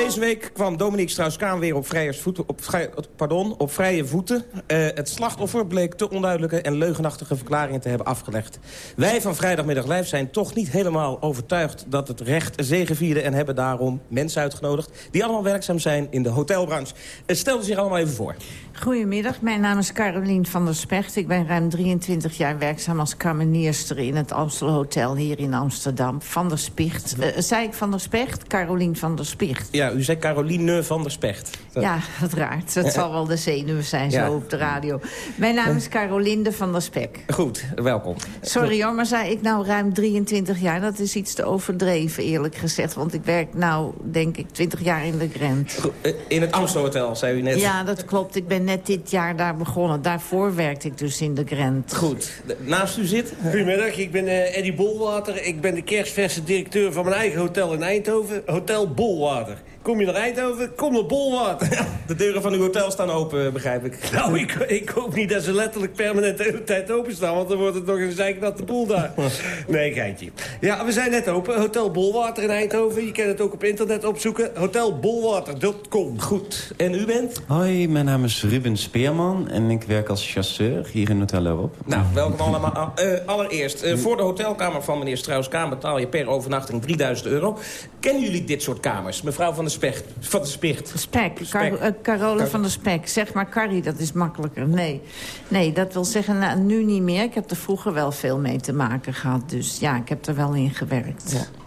Deze week kwam Dominique Strauss-Kaan weer op, vrije voeten, op, vrij, pardon, op vrije voeten. Uh, het slachtoffer bleek te onduidelijke en leugenachtige verklaringen te hebben afgelegd. Wij van Vrijdagmiddag Live zijn toch niet helemaal overtuigd dat het recht zegevierde... en hebben daarom mensen uitgenodigd die allemaal werkzaam zijn in de hotelbranche. Uh, stel zich allemaal even voor. Goedemiddag, mijn naam is Carolien van der Specht. Ik ben ruim 23 jaar werkzaam als kamenierster in het Amstel Hotel hier in Amsterdam. Van der Spicht. Uh, zei ik van der Specht? Carolien van der Spicht. Ja, u zei Caroline van der Specht. Dat... Ja, dat raakt. Dat zal wel de zenuwen zijn ja. zo op de radio. Mijn naam is Carolinde van der Spek. Goed, welkom. Sorry hoor, maar zei ik nou ruim 23 jaar? Dat is iets te overdreven, eerlijk gezegd. Want ik werk nou, denk ik, 20 jaar in de Grand. In het Amstel Hotel, zei u net. Ja, dat klopt. Ik ben net dit jaar daar begonnen. Daarvoor werkte ik dus in de Grand. Goed. Naast u zit? Goedemiddag, ik ben uh, Eddie Bolwater. Ik ben de kerstverse directeur van mijn eigen hotel in Eindhoven. Hotel Bolwater. Kom je naar Eindhoven? Kom naar Bolwater. de deuren van uw hotel staan open, begrijp ik. Nou, ik, ik hoop niet dat ze letterlijk permanent de hele tijd openstaan... want dan wordt het nog een zeiknatte boel daar. Nee, geintje. Ja, we zijn net open. Hotel Bolwater in Eindhoven. Je kan het ook op internet opzoeken. Hotelbolwater.com. Goed. En u bent? Hoi, mijn naam is Ruben Speerman en ik werk als chasseur hier in Hotel Europa. Nou, welkom allemaal. Uh, allereerst, uh, voor de hotelkamer van meneer Strauss-Kaan betaal je per overnachting 3000 euro. Kennen jullie dit soort kamers? Mevrouw van de Specht. Van de Spicht. Spek. Car uh, Carole Car van der Spek. Zeg maar Carrie, dat is makkelijker. Nee, nee dat wil zeggen, nou, nu niet meer. Ik heb er vroeger wel veel mee te maken gehad. Dus ja, ik heb er wel in gewerkt. Ja.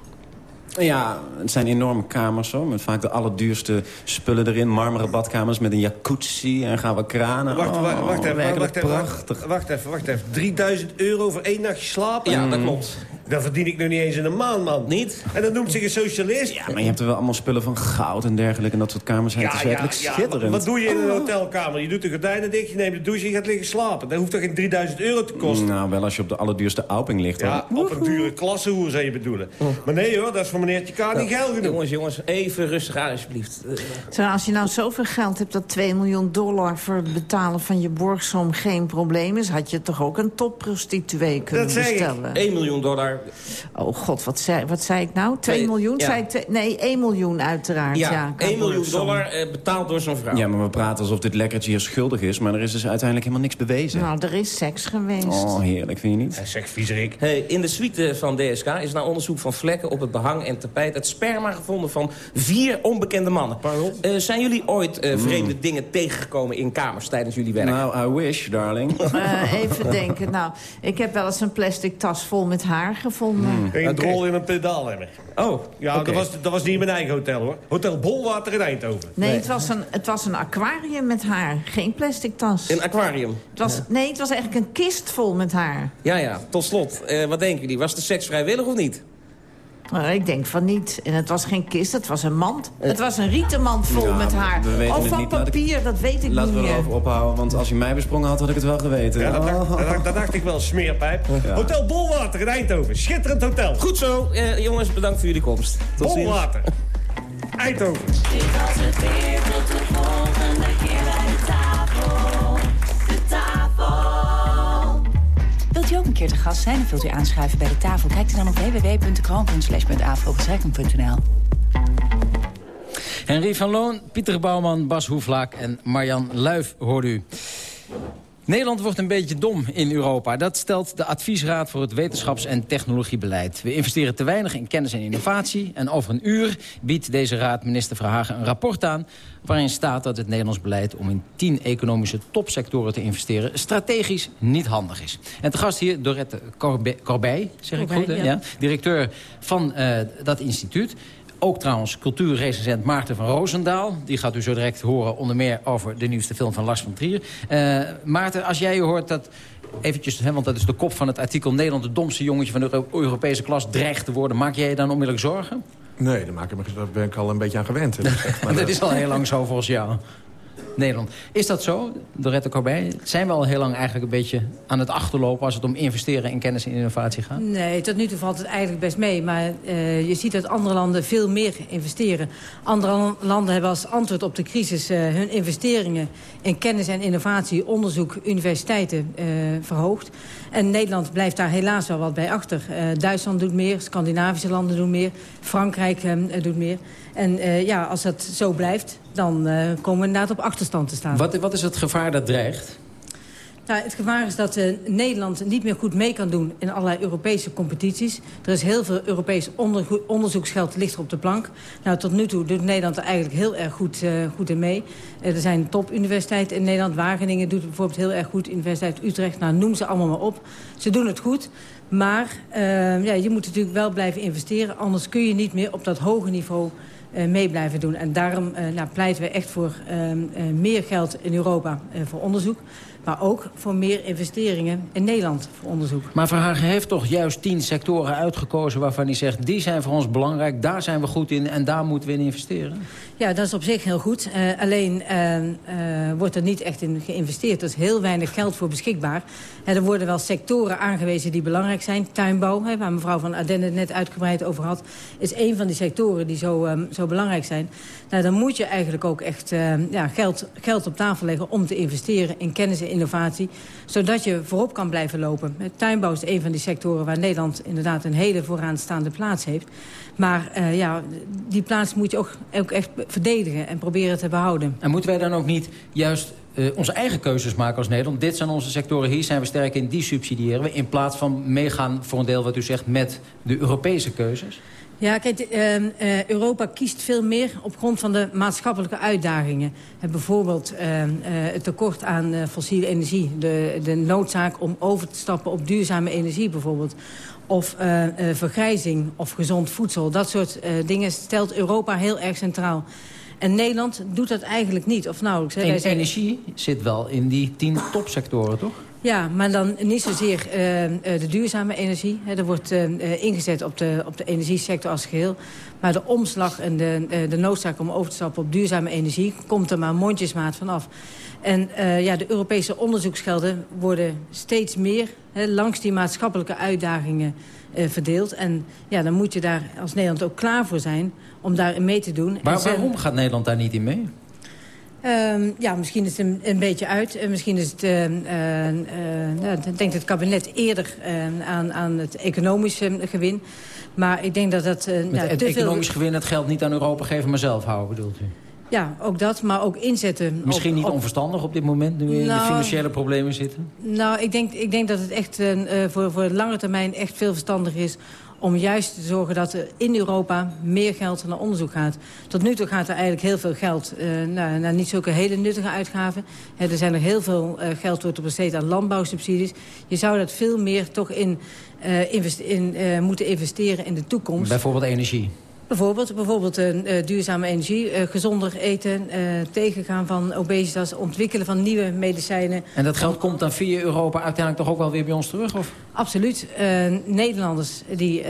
Ja, het zijn enorme kamers zo, met vaak de allerduurste spullen erin. Marmeren badkamers met een jacuzzi en gaan we kranen. Wacht, wacht, Oh, wacht even, werkelijk wacht, even, prachtig. wacht, wacht even, wacht even. 3000 euro voor één nachtje slapen? Ja, dat klopt. Dat verdien ik nog niet eens in een maand, man. Niet? En dat noemt zich een socialist? Ja, maar je hebt er wel allemaal spullen van goud en dergelijke. En dat soort kamers zijn het is schitterend. Wat doe je in een hotelkamer? Je doet de gordijnen dicht, je neemt de douche en je gaat liggen slapen. Dat hoeft toch geen 3000 euro te kosten? Nou, wel als je op de allerduurste Auping ligt. hoor. Ja, op een dure klassehoer zou je bedoelen. Maar nee hoor, dat is voor meneertje K niet geld genoeg. Jongens, jongens, even rustig aan alsjeblieft. Eh, Zo, als je nou zoveel geld hebt dat 2 miljoen dollar... voor het betalen van je borgsom geen probleem is... had je toch ook een topprostituee kunnen Dat bestellen? 1 miljoen dollar. Oh god, wat zei, wat zei ik nou? 2 Nee, miljoen? ja. Zei nee, 1 miljoen uiteraard. Ja, Ja, qua 1 miljoen dollar eh, betaald door zo'n vrouw. Ja, maar we praten alsof dit lekkertje hier schuldig is. Maar er is dus uiteindelijk helemaal niks bewezen. Nou, er is seks geweest. Oh, heerlijk, vind je niet? Zeg, viezerik. Hey, in de suite van DSK is na onderzoek van vlekken op het behang en tapijt... het sperma gevonden van vier onbekende mannen. Eh, zijn jullie ooit eh, vreemde dingen tegengekomen in kamers tijdens jullie werk? Nou, I wish, darling. Eh, even denken. Nou, ik heb wel eens een plastic tas vol met haar gevonden. Een drol in een pedaalhemmer. Oh, Ja, dat, was, dat was niet mijn eigen hotel hoor. Hotel Bolwater in Eindhoven. Nee, Het, was een, het was een aquarium met haar. Geen plastic tas. Een aquarium? Het was, nee, het was eigenlijk een kist vol met haar. Ja, ja, tot slot. Eh, wat denken jullie? Was de seks vrijwillig of niet? Maar ik denk van niet. En het was geen kist, het was een mand. Het was een rieten mand vol Ja, met haar. we weten Of van niet. Laat ik- papier, dat weet ik Laten niet we meer. erover ophouden, want als je mij besprongen had, had ik het wel geweten. Ja, dat, dacht, Oh. dat, dacht, dat dacht ik wel, smeerpijp. Ja. Hotel Bolwater in Eindhoven. Schitterend hotel. Goed zo. Eh, jongens, bedankt voor jullie komst. Tot ziens. Bolwater. Eindhoven. Dit was het weer, u ook een keer te gast zijn of wilt u aanschuiven bij de tafel? Kijk dan op www.kroon.nl. Henry van Loon, Pieter Bouwman, Bas Hoeflaak en Marjan Luif hoort u. Nederland wordt een beetje dom in Europa. Dat stelt de adviesraad voor het wetenschaps- en technologiebeleid. We investeren te weinig in kennis en innovatie. En over een uur biedt deze raad minister Verhagen een rapport aan... waarin staat dat het Nederlands beleid om in tien economische topsectoren te investeren... strategisch niet handig is. En te gast hier Dorette Corbij, zeg ik goed, ja. directeur van eh, dat instituut. Ook trouwens cultuurrecensent Maarten van Roosendaal. Die gaat u zo direct horen onder meer over de nieuwste film van Lars van Trier. Eh, Maarten, als jij hoort dat... Eventjes, hè, want dat is de kop van het artikel... Nederland het domste jongetje van de Euro- Europese klas dreigt te worden. Maak jij je dan onmiddellijk zorgen? Nee, daar, maak ik daar ben ik al een beetje aan gewend. gezegd. Maar, dat eh, is al heel lang zo volgens jou. Nederland. Is dat zo, Dorette Corbij? Zijn we al heel lang eigenlijk een beetje aan het achterlopen... als het om investeren in kennis en innovatie gaat? Nee, tot nu toe valt het eigenlijk best mee. Maar eh, je ziet dat andere landen veel meer investeren. Andere landen hebben als antwoord op de crisis eh, hun investeringen in kennis en innovatie, onderzoek, universiteiten eh, verhoogd. En Nederland blijft daar helaas wel wat bij achter. Eh, Duitsland doet meer, Scandinavische landen doen meer, Frankrijk eh, doet meer. En eh, ja, als dat zo blijft, dan komen we inderdaad op achterstand te staan. Wat, wat is het gevaar dat dreigt? Nou, het gevaar is dat eh, Nederland niet meer goed mee kan doen in allerlei Europese competities. Er is heel veel Europees onderzoeksgeld ligt op de plank. Nou, tot nu toe doet Nederland er eigenlijk heel erg goed, eh, goed in mee. Eh, er zijn topuniversiteiten in Nederland. Wageningen doet het bijvoorbeeld heel erg goed. Universiteit Utrecht, nou, noem ze allemaal maar op. Ze doen het goed. Maar ja, je moet natuurlijk wel blijven investeren. Anders kun je niet meer op dat hoge niveau mee blijven doen. En daarom eh, nou, pleiten we echt voor eh, eh, meer geld in Europa eh, voor onderzoek. Maar ook voor meer investeringen in Nederland voor onderzoek. Maar Verhagen heeft toch juist tien sectoren uitgekozen... waarvan hij zegt, die zijn voor ons belangrijk, daar zijn we goed in... en daar moeten we in investeren? Ja, dat is op zich heel goed. Eh, alleen eh, eh, wordt er niet echt in geïnvesteerd. Er is heel weinig geld voor beschikbaar. Eh, er worden wel sectoren aangewezen die belangrijk zijn. Tuinbouw, hè, waar mevrouw van Ardenne het net uitgebreid over had... is een van die sectoren die zo, ehm, zo belangrijk zijn. Nou, dan moet je eigenlijk ook echt eh, ja, geld, geld op tafel leggen... om te investeren in kennis en innovatie. Zodat je voorop kan blijven lopen. Tuinbouw is een van die sectoren waar Nederland inderdaad... een hele vooraanstaande plaats heeft. Maar eh, ja, die plaats moet je ook, ook echt verdedigen en proberen te behouden. En moeten wij dan ook niet juist eh, onze eigen keuzes maken als Nederland? Dit zijn onze sectoren, hier zijn we sterk in, die subsidiëren we... in plaats van meegaan voor een deel wat u zegt met de Europese keuzes? Ja, kijk, eh, eh, Europa kiest veel meer op grond van de maatschappelijke uitdagingen. Eh, bijvoorbeeld eh, eh, het tekort aan fossiele energie. De, de noodzaak om over te stappen op duurzame energie bijvoorbeeld. Of vergrijzing of gezond voedsel. Dat soort dingen stelt Europa heel erg centraal. En Nederland doet dat eigenlijk niet, of nauwelijks. hè. En zijn- energie zit wel in die tien topsectoren, toch? Ja, maar dan niet zozeer eh, eh, de duurzame energie. Hè, er wordt eh, ingezet op de, op de energiesector als geheel. Maar de omslag en de, de noodzaak om over te stappen op duurzame energie... komt er maar mondjesmaat vanaf. En ja, de Europese onderzoeksgelden worden steeds meer... Hè, langs die maatschappelijke uitdagingen verdeeld. En ja, dan moet je daar als Nederland ook klaar voor zijn om daarin mee te doen. Maar waarom gaat Nederland daar niet in mee? Ehm, ja, misschien is het een, een beetje uit. En misschien is het, ehm, eh, eh, nou, denkt het kabinet eerder ehm, aan, aan het economische gewin. Maar ik denk dat dat eh, Met ja, het economisch veel... gewin het geld niet aan Europa geven, maar zelf houden, bedoelt u? Ja, ook dat, maar ook inzetten. Misschien op- niet op- onverstandig op dit moment, nu we in de Nou, financiële problemen zitten? Nou, ik denk, ik denk dat het echt eh, eh, voor, voor de lange termijn echt veel verstandiger is om juist te zorgen dat er in Europa meer geld naar onderzoek gaat. Tot nu toe gaat er eigenlijk heel veel geld eh, naar, naar niet zulke hele nuttige uitgaven. Er zijn er heel veel eh, geld wordt besteed aan landbouwsubsidies. Je zou dat veel meer toch in, eh, in, moeten investeren in de toekomst. Bijvoorbeeld energie. Bijvoorbeeld, bijvoorbeeld eh, duurzame energie, eh, gezonder eten, tegengaan van obesitas, ontwikkelen van nieuwe medicijnen. En dat geld komt dan via Europa uiteindelijk toch ook wel weer bij ons terug? Of? Absoluut. Nederlanders die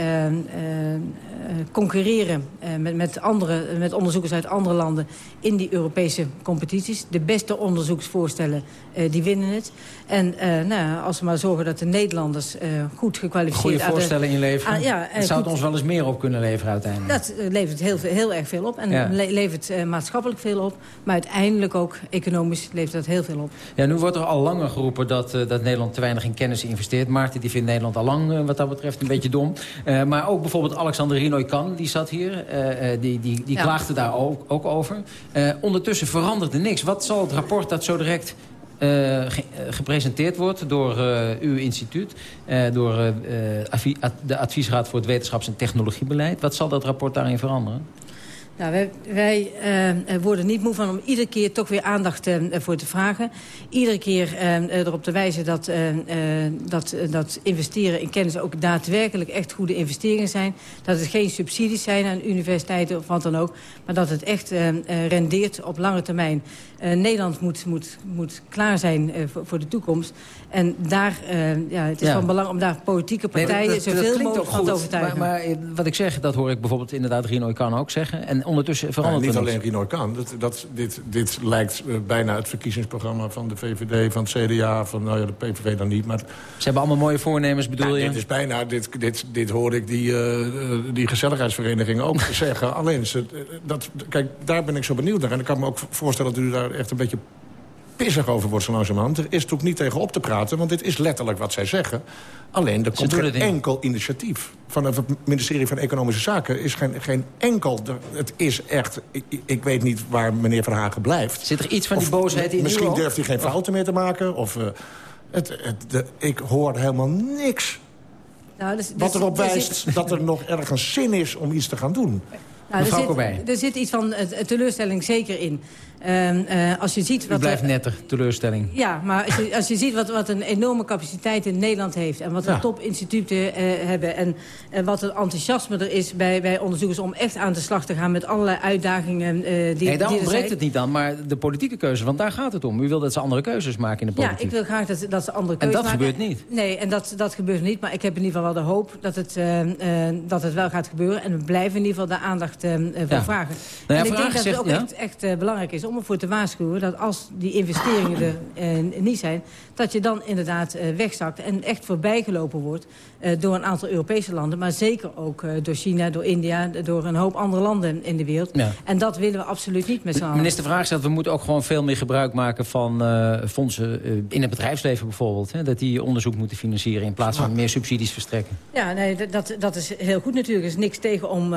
concurreren eh, met, met, andere, met onderzoekers uit andere landen in die Europese competities. De beste onderzoeksvoorstellen eh, die winnen het. En eh, nou, als we maar zorgen dat de Nederlanders eh, goed gekwalificeerd... Goede voorstellen inleveren. aan- ja, het zou het ons wel eens meer op kunnen leveren uiteindelijk. dat eh, levert heel, veel- heel erg veel op. En Ja. le- levert eh, maatschappelijk veel op. Maar uiteindelijk ook economisch levert dat heel veel op. Ja, nu wordt er al langer geroepen dat, eh, dat Nederland te weinig in kennis investeert. Maarten die vindt Nederland al lang eh, wat dat betreft een beetje dom. Eh, maar ook bijvoorbeeld Alexander Die zat hier. eh, eh, die die, die Ja. klaagde daar ook, ook over. Eh, ondertussen veranderde niks. Wat zal het rapport dat zo direct... ge- gepresenteerd wordt door uw instituut... door ad- de Adviesraad voor het Wetenschaps- en Technologiebeleid. Wat zal dat rapport daarin veranderen? Nou, wij eh, eh, worden niet moe van om iedere keer toch weer aandacht eh, voor te vragen. Iedere keer erop te wijzen dat, dat, dat investeren in kennis ook daadwerkelijk echt goede investeringen zijn. Dat het geen subsidies zijn aan universiteiten of wat dan ook. Maar dat het echt rendeert op lange termijn. Eh, Nederland moet, moet, moet klaar zijn eh, voor, voor de toekomst. En daar, eh, ja, het is Ja. van belang om daar politieke Nee, partijen dat- dat zoveel mogelijk van te overtuigen. Maar, maar wat ik zeg, dat hoor ik bijvoorbeeld inderdaad Rino kan ook zeggen. En ondertussen verandert niet er niks. alleen Rino kan. Dat, dat, dit, dit lijkt bijna het verkiezingsprogramma van de VVD, van het CDA, van nou ja, de PVV dan niet. Maar Ze hebben allemaal mooie voornemens, bedoel Ja, je? Dit is bijna, dit, dit, dit hoor ik die, eh, eh, die gezelligheidsvereniging ook zeggen. Alleen, ze, dat, kijk, daar ben ik zo benieuwd naar. En ik kan me ook voorstellen dat u daar echt een beetje pissig over wordt zo langzamerhand. Er is natuurlijk niet tegen op te praten, want dit is letterlijk wat zij zeggen. Alleen, er komt geen enkel initiatief. Van het ministerie van Economische Zaken is geen, geen enkel... Het is echt... Ik, ik weet niet waar meneer Van Hagen blijft. Zit er iets van die Of boosheid in Misschien durft hij geen fouten meer te maken. Of, eh, het, het, de, ik hoor helemaal niks Nou, dus- wat dus- erop er zit- wijst dat er nog ergens zin is om iets te gaan doen. Nou, er, zit, er zit iets van eh, teleurstelling zeker in. Ehm, eh, als je ziet U wat blijft er- netter, teleurstelling. Ja, maar als je, als je ziet wat, wat een enorme capaciteit in Nederland heeft... en wat de Ja. topinstituten eh, hebben... En, en wat het enthousiasme er is bij, bij onderzoekers om echt aan de slag te gaan... met allerlei uitdagingen eh, die, Nee, die daar ontbreekt het niet aan, maar de politieke keuze, want daar gaat het om. U wil dat ze andere keuzes maken in de Ja, politiek. ik wil graag dat, dat ze andere En keuzes dat maken. gebeurt niet. Nee, en dat, dat gebeurt niet. Maar ik heb in ieder geval wel de hoop dat het, eh, eh, dat het wel gaat gebeuren. En we blijven in ieder geval daar aandacht eh, eh, voor Ja. vragen. Nou ja, en ik denk dat het ook ja. echt, echt belangrijk is om ervoor te waarschuwen... dat als die investeringen er eh, niet zijn... dat je dan inderdaad eh, wegzakt en echt voorbijgelopen wordt... eh, door een aantal Europese landen. Maar zeker ook eh, door China, door India... door een hoop andere landen in de wereld. Ja. En dat willen we absoluut niet met z'n allen. Minister Vraag zegt, we moeten ook gewoon veel meer gebruik maken van eh, fondsen in het bedrijfsleven bijvoorbeeld. Hè, dat die onderzoek moeten financieren in plaats van meer subsidies verstrekken. Ja, nee, dat- dat, is heel goed natuurlijk. Er is niks tegen om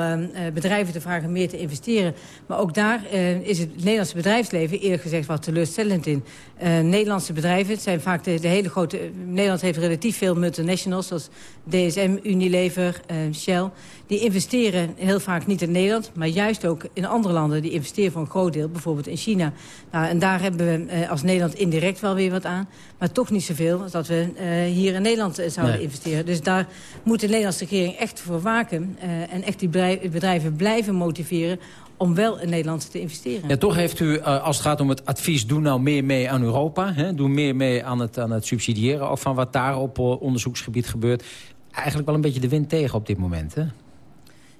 bedrijven te vragen meer te investeren. Maar ook daar eh, is het Nederlandse bedrijfsleven eerlijk gezegd wat teleurstellend in. Uh, Nederlandse bedrijven, het zijn vaak de, de, hele grote... Nederland heeft relatief veel multinationals, zoals DSM, Unilever, uh, Shell. Die investeren heel vaak niet in Nederland, maar juist ook in andere landen. Die investeren voor een groot deel, bijvoorbeeld in China. Nou, en daar hebben we als Nederland indirect wel weer wat aan. Maar toch niet zoveel als dat we hier in Nederland zouden nee. investeren. Dus daar moet de Nederlandse regering echt voor waken. en echt die bedrijven blijven motiveren om wel in Nederland te investeren. Ja, toch heeft u, uh, als het gaat om het advies... doe nou meer mee aan Europa. Hè? Doe meer mee aan het, aan het subsidiëren... of van wat daar op uh, onderzoeksgebied gebeurt. Eigenlijk wel een beetje de wind tegen op dit moment, hè?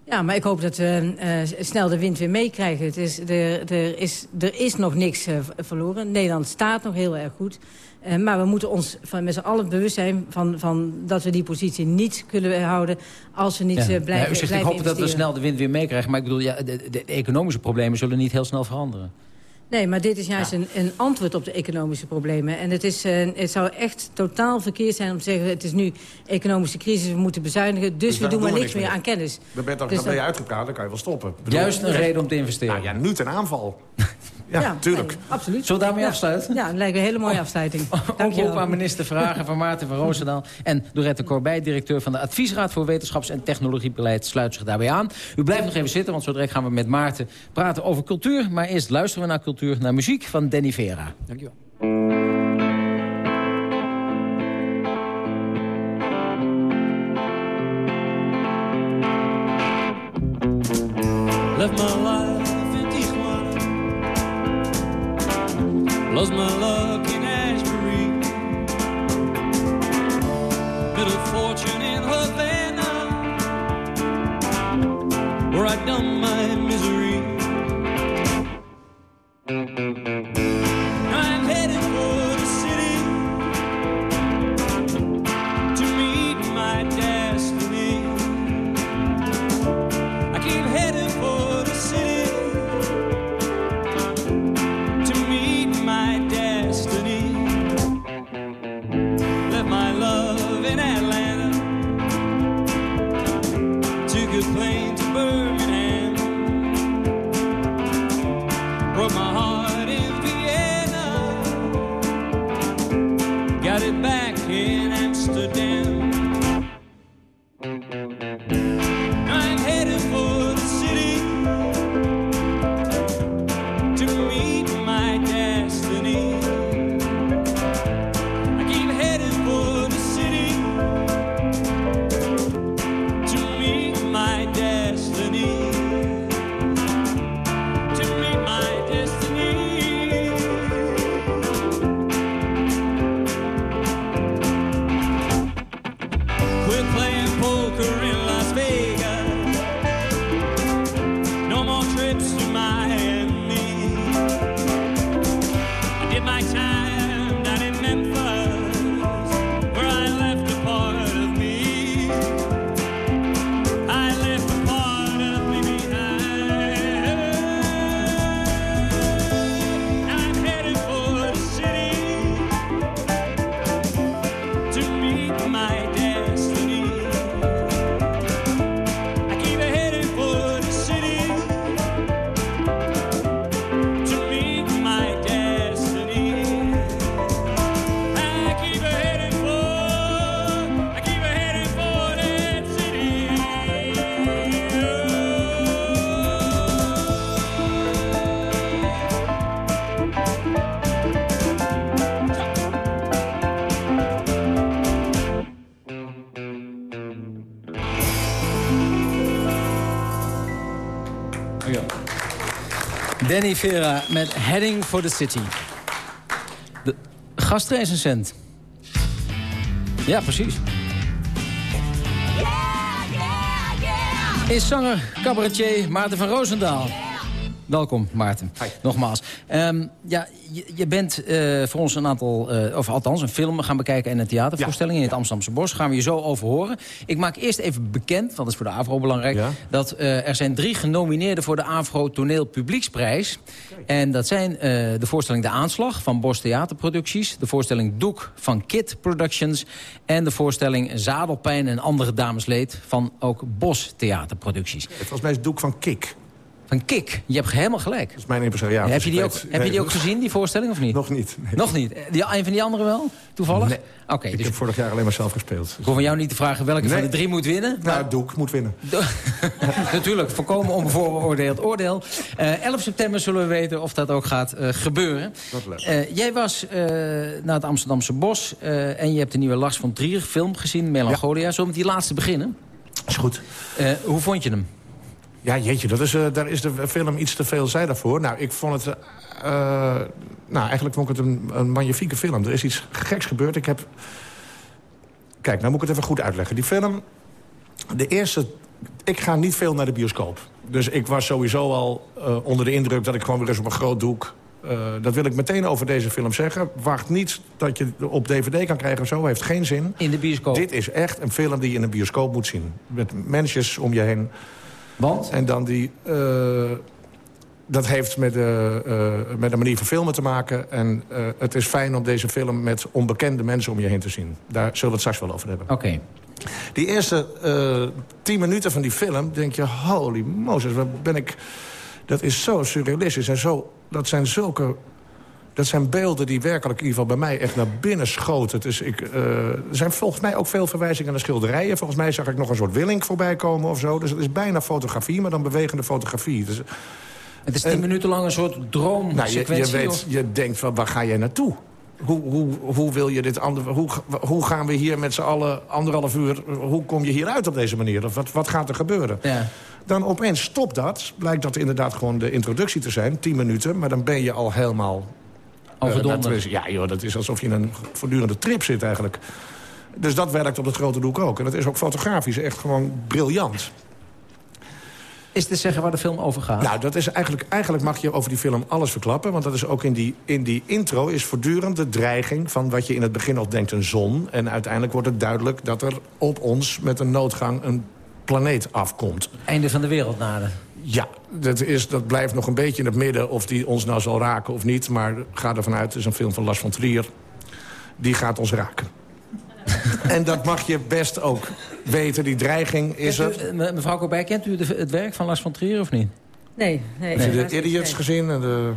Ja, maar ik hoop dat we uh, snel de wind weer meekrijgen. Het is, er, er, is, er is nog niks verloren. Nederland staat nog heel erg goed. Uh, maar we moeten ons van met z'n allen bewust zijn van, van dat we die positie niet kunnen houden als we niet ja. blijven, ja, u zegt, Ik hoop dat we snel de wind weer meekrijgen. Maar ik bedoel, ja, de, de, economische problemen zullen niet heel snel veranderen. Nee, maar dit is juist ja. een, een, antwoord op de economische problemen. En het, is, uh, het zou echt totaal verkeerd zijn om te zeggen... het is nu economische crisis, we moeten bezuinigen... dus, dus we doen maar niks meer aan kennis. Dan ben, dus dan ben je uitgepraat, dan kan je wel stoppen. Bedoel, Juist een reden om te investeren. Nou ja, nu ten aanval. Ja, ja tuurlijk. Nee, absoluut. Zullen we daarmee ja. afsluiten? Ja, dat lijkt een hele mooie afsluiting. Oproep aan minister Vragen van Maarten van Roosendaal... en Dorette Corbij, directeur van de Adviesraad voor Wetenschaps- en Technologiebeleid... sluit zich daarbij aan. U blijft nog even zitten, want zo direct gaan we met Maarten praten over cultuur. Maar eerst luisteren we naar cultuur, naar muziek van Danny Vera. Dankjewel. Danny Vera met Heading for the City. De gastrecensent. Ja, precies. Is zanger, cabaretier Maarten van Roosendaal. Welkom, Maarten. Nogmaals. Ehm, ja, je, je bent eh, voor ons een aantal, eh, of althans een film gaan bekijken... en een theatervoorstelling in het Amsterdamse Bos. Gaan we je zo over horen. Ik maak eerst even bekend, want dat is voor de AVRO belangrijk... dat eh, er zijn drie genomineerden voor de AVRO Toneel Publieksprijs. En dat zijn de voorstelling De Aanslag van Bos Theaterproducties... de voorstelling Doek van Kit Productions... en de voorstelling Zadelpijn en andere damesleed van ook Bos Theaterproducties. Volgens mij is het Doek van Kik. Van Kik. Je hebt helemaal gelijk. Dat is mijn impressie, ja. heb je die ook, Dus heb je die ook gezien, die voorstelling, of niet? Nog niet. nee. Nog niet. Eh, Die, een van die anderen wel, toevallig? Nee. Oké, Ik dus heb vorig jaar alleen maar zelf gespeeld. ik hoef van jou niet te vragen welke van de drie moet winnen. Nou, Doek moet winnen. Natuurlijk, voorkomen onbevooroordeeld oordeel. Eh 11 september zullen we weten of dat ook gaat eh, gebeuren. Dat leuk. Jij was naar het Amsterdamse Bos en je hebt de nieuwe Lars van Trier film gezien, Melancholia. Zullen we met die laatste beginnen? Is goed. Hoe vond je hem? Ja, jeetje, dat is, eh, daar is de film iets te veelzijdig voor. Nou, ik vond het... eh, nou, eigenlijk vond ik het een, een magnifieke film. Er is iets geks gebeurd. Ik heb... Kijk, nou moet ik het even goed uitleggen. Die film... De eerste... Ik ga niet veel naar de bioscoop. Dus ik was sowieso al eh, onder de indruk dat ik gewoon weer eens op een groot doek... dat wil ik meteen over deze film zeggen. Wacht niet dat je op dvd kan krijgen of zo. Heeft geen zin. In de bioscoop? Dit is echt een film die je in een bioscoop moet zien. Met mensjes om je heen. Want? En dan die... eh, dat heeft met, de, eh, met een manier van filmen te maken. En eh, het is fijn om deze film met onbekende mensen om je heen te zien. Daar zullen we het straks wel over hebben. Oké. Die eerste eh, tien minuten van die film denk je... holy Moses, wat ben ik... Dat is zo surrealistisch en zo... Dat zijn zulke... Dat zijn beelden die werkelijk in ieder geval bij mij echt naar binnen schoten. Dus ik, eh, er zijn volgens mij ook veel verwijzingen naar schilderijen. Volgens mij zag ik nog een soort Willink voorbij komen of zo. Dus het is bijna fotografie, maar dan bewegende fotografie. Dus, Het is tien minuten lang een soort nou, je, je, weet, of- je denkt, van, waar ga jij naartoe? Hoe, hoe, hoe wil je dit ander, hoe, hoe gaan we hier met z'n allen anderhalf uur... hoe kom je hieruit op deze manier? Of wat, wat gaat er gebeuren? Ja. Dan opeens stopt dat. Blijkt dat inderdaad gewoon de introductie te zijn. Tien minuten, maar dan ben je al helemaal... eh, ja, joh, dat is alsof je in een voortdurende trip zit eigenlijk. Dus dat werkt op het grote doek ook. En dat is ook fotografisch echt gewoon briljant. Is te zeggen waar de film over gaat? Nou, dat is eigenlijk, eigenlijk mag je over die film alles verklappen. Want dat is ook in die, in die intro is voortdurend de dreiging... van wat je in het begin al denkt een zon. En uiteindelijk wordt het duidelijk dat er op ons met een noodgang... een planeet afkomt. Einde van de wereld naden. Ja, dat, is, dat blijft nog een beetje in het midden of die ons nou zal raken of niet. Maar ga ervan uit, het is een film van Lars von Trier. Die gaat ons raken. en dat mag je best ook weten. Die dreiging is Kent er. u, eh, me- mevrouw Corbij, kent u de- het werk van Lars van Trier of niet? Nee, nee. Heb je nee. de Idiots gezien en de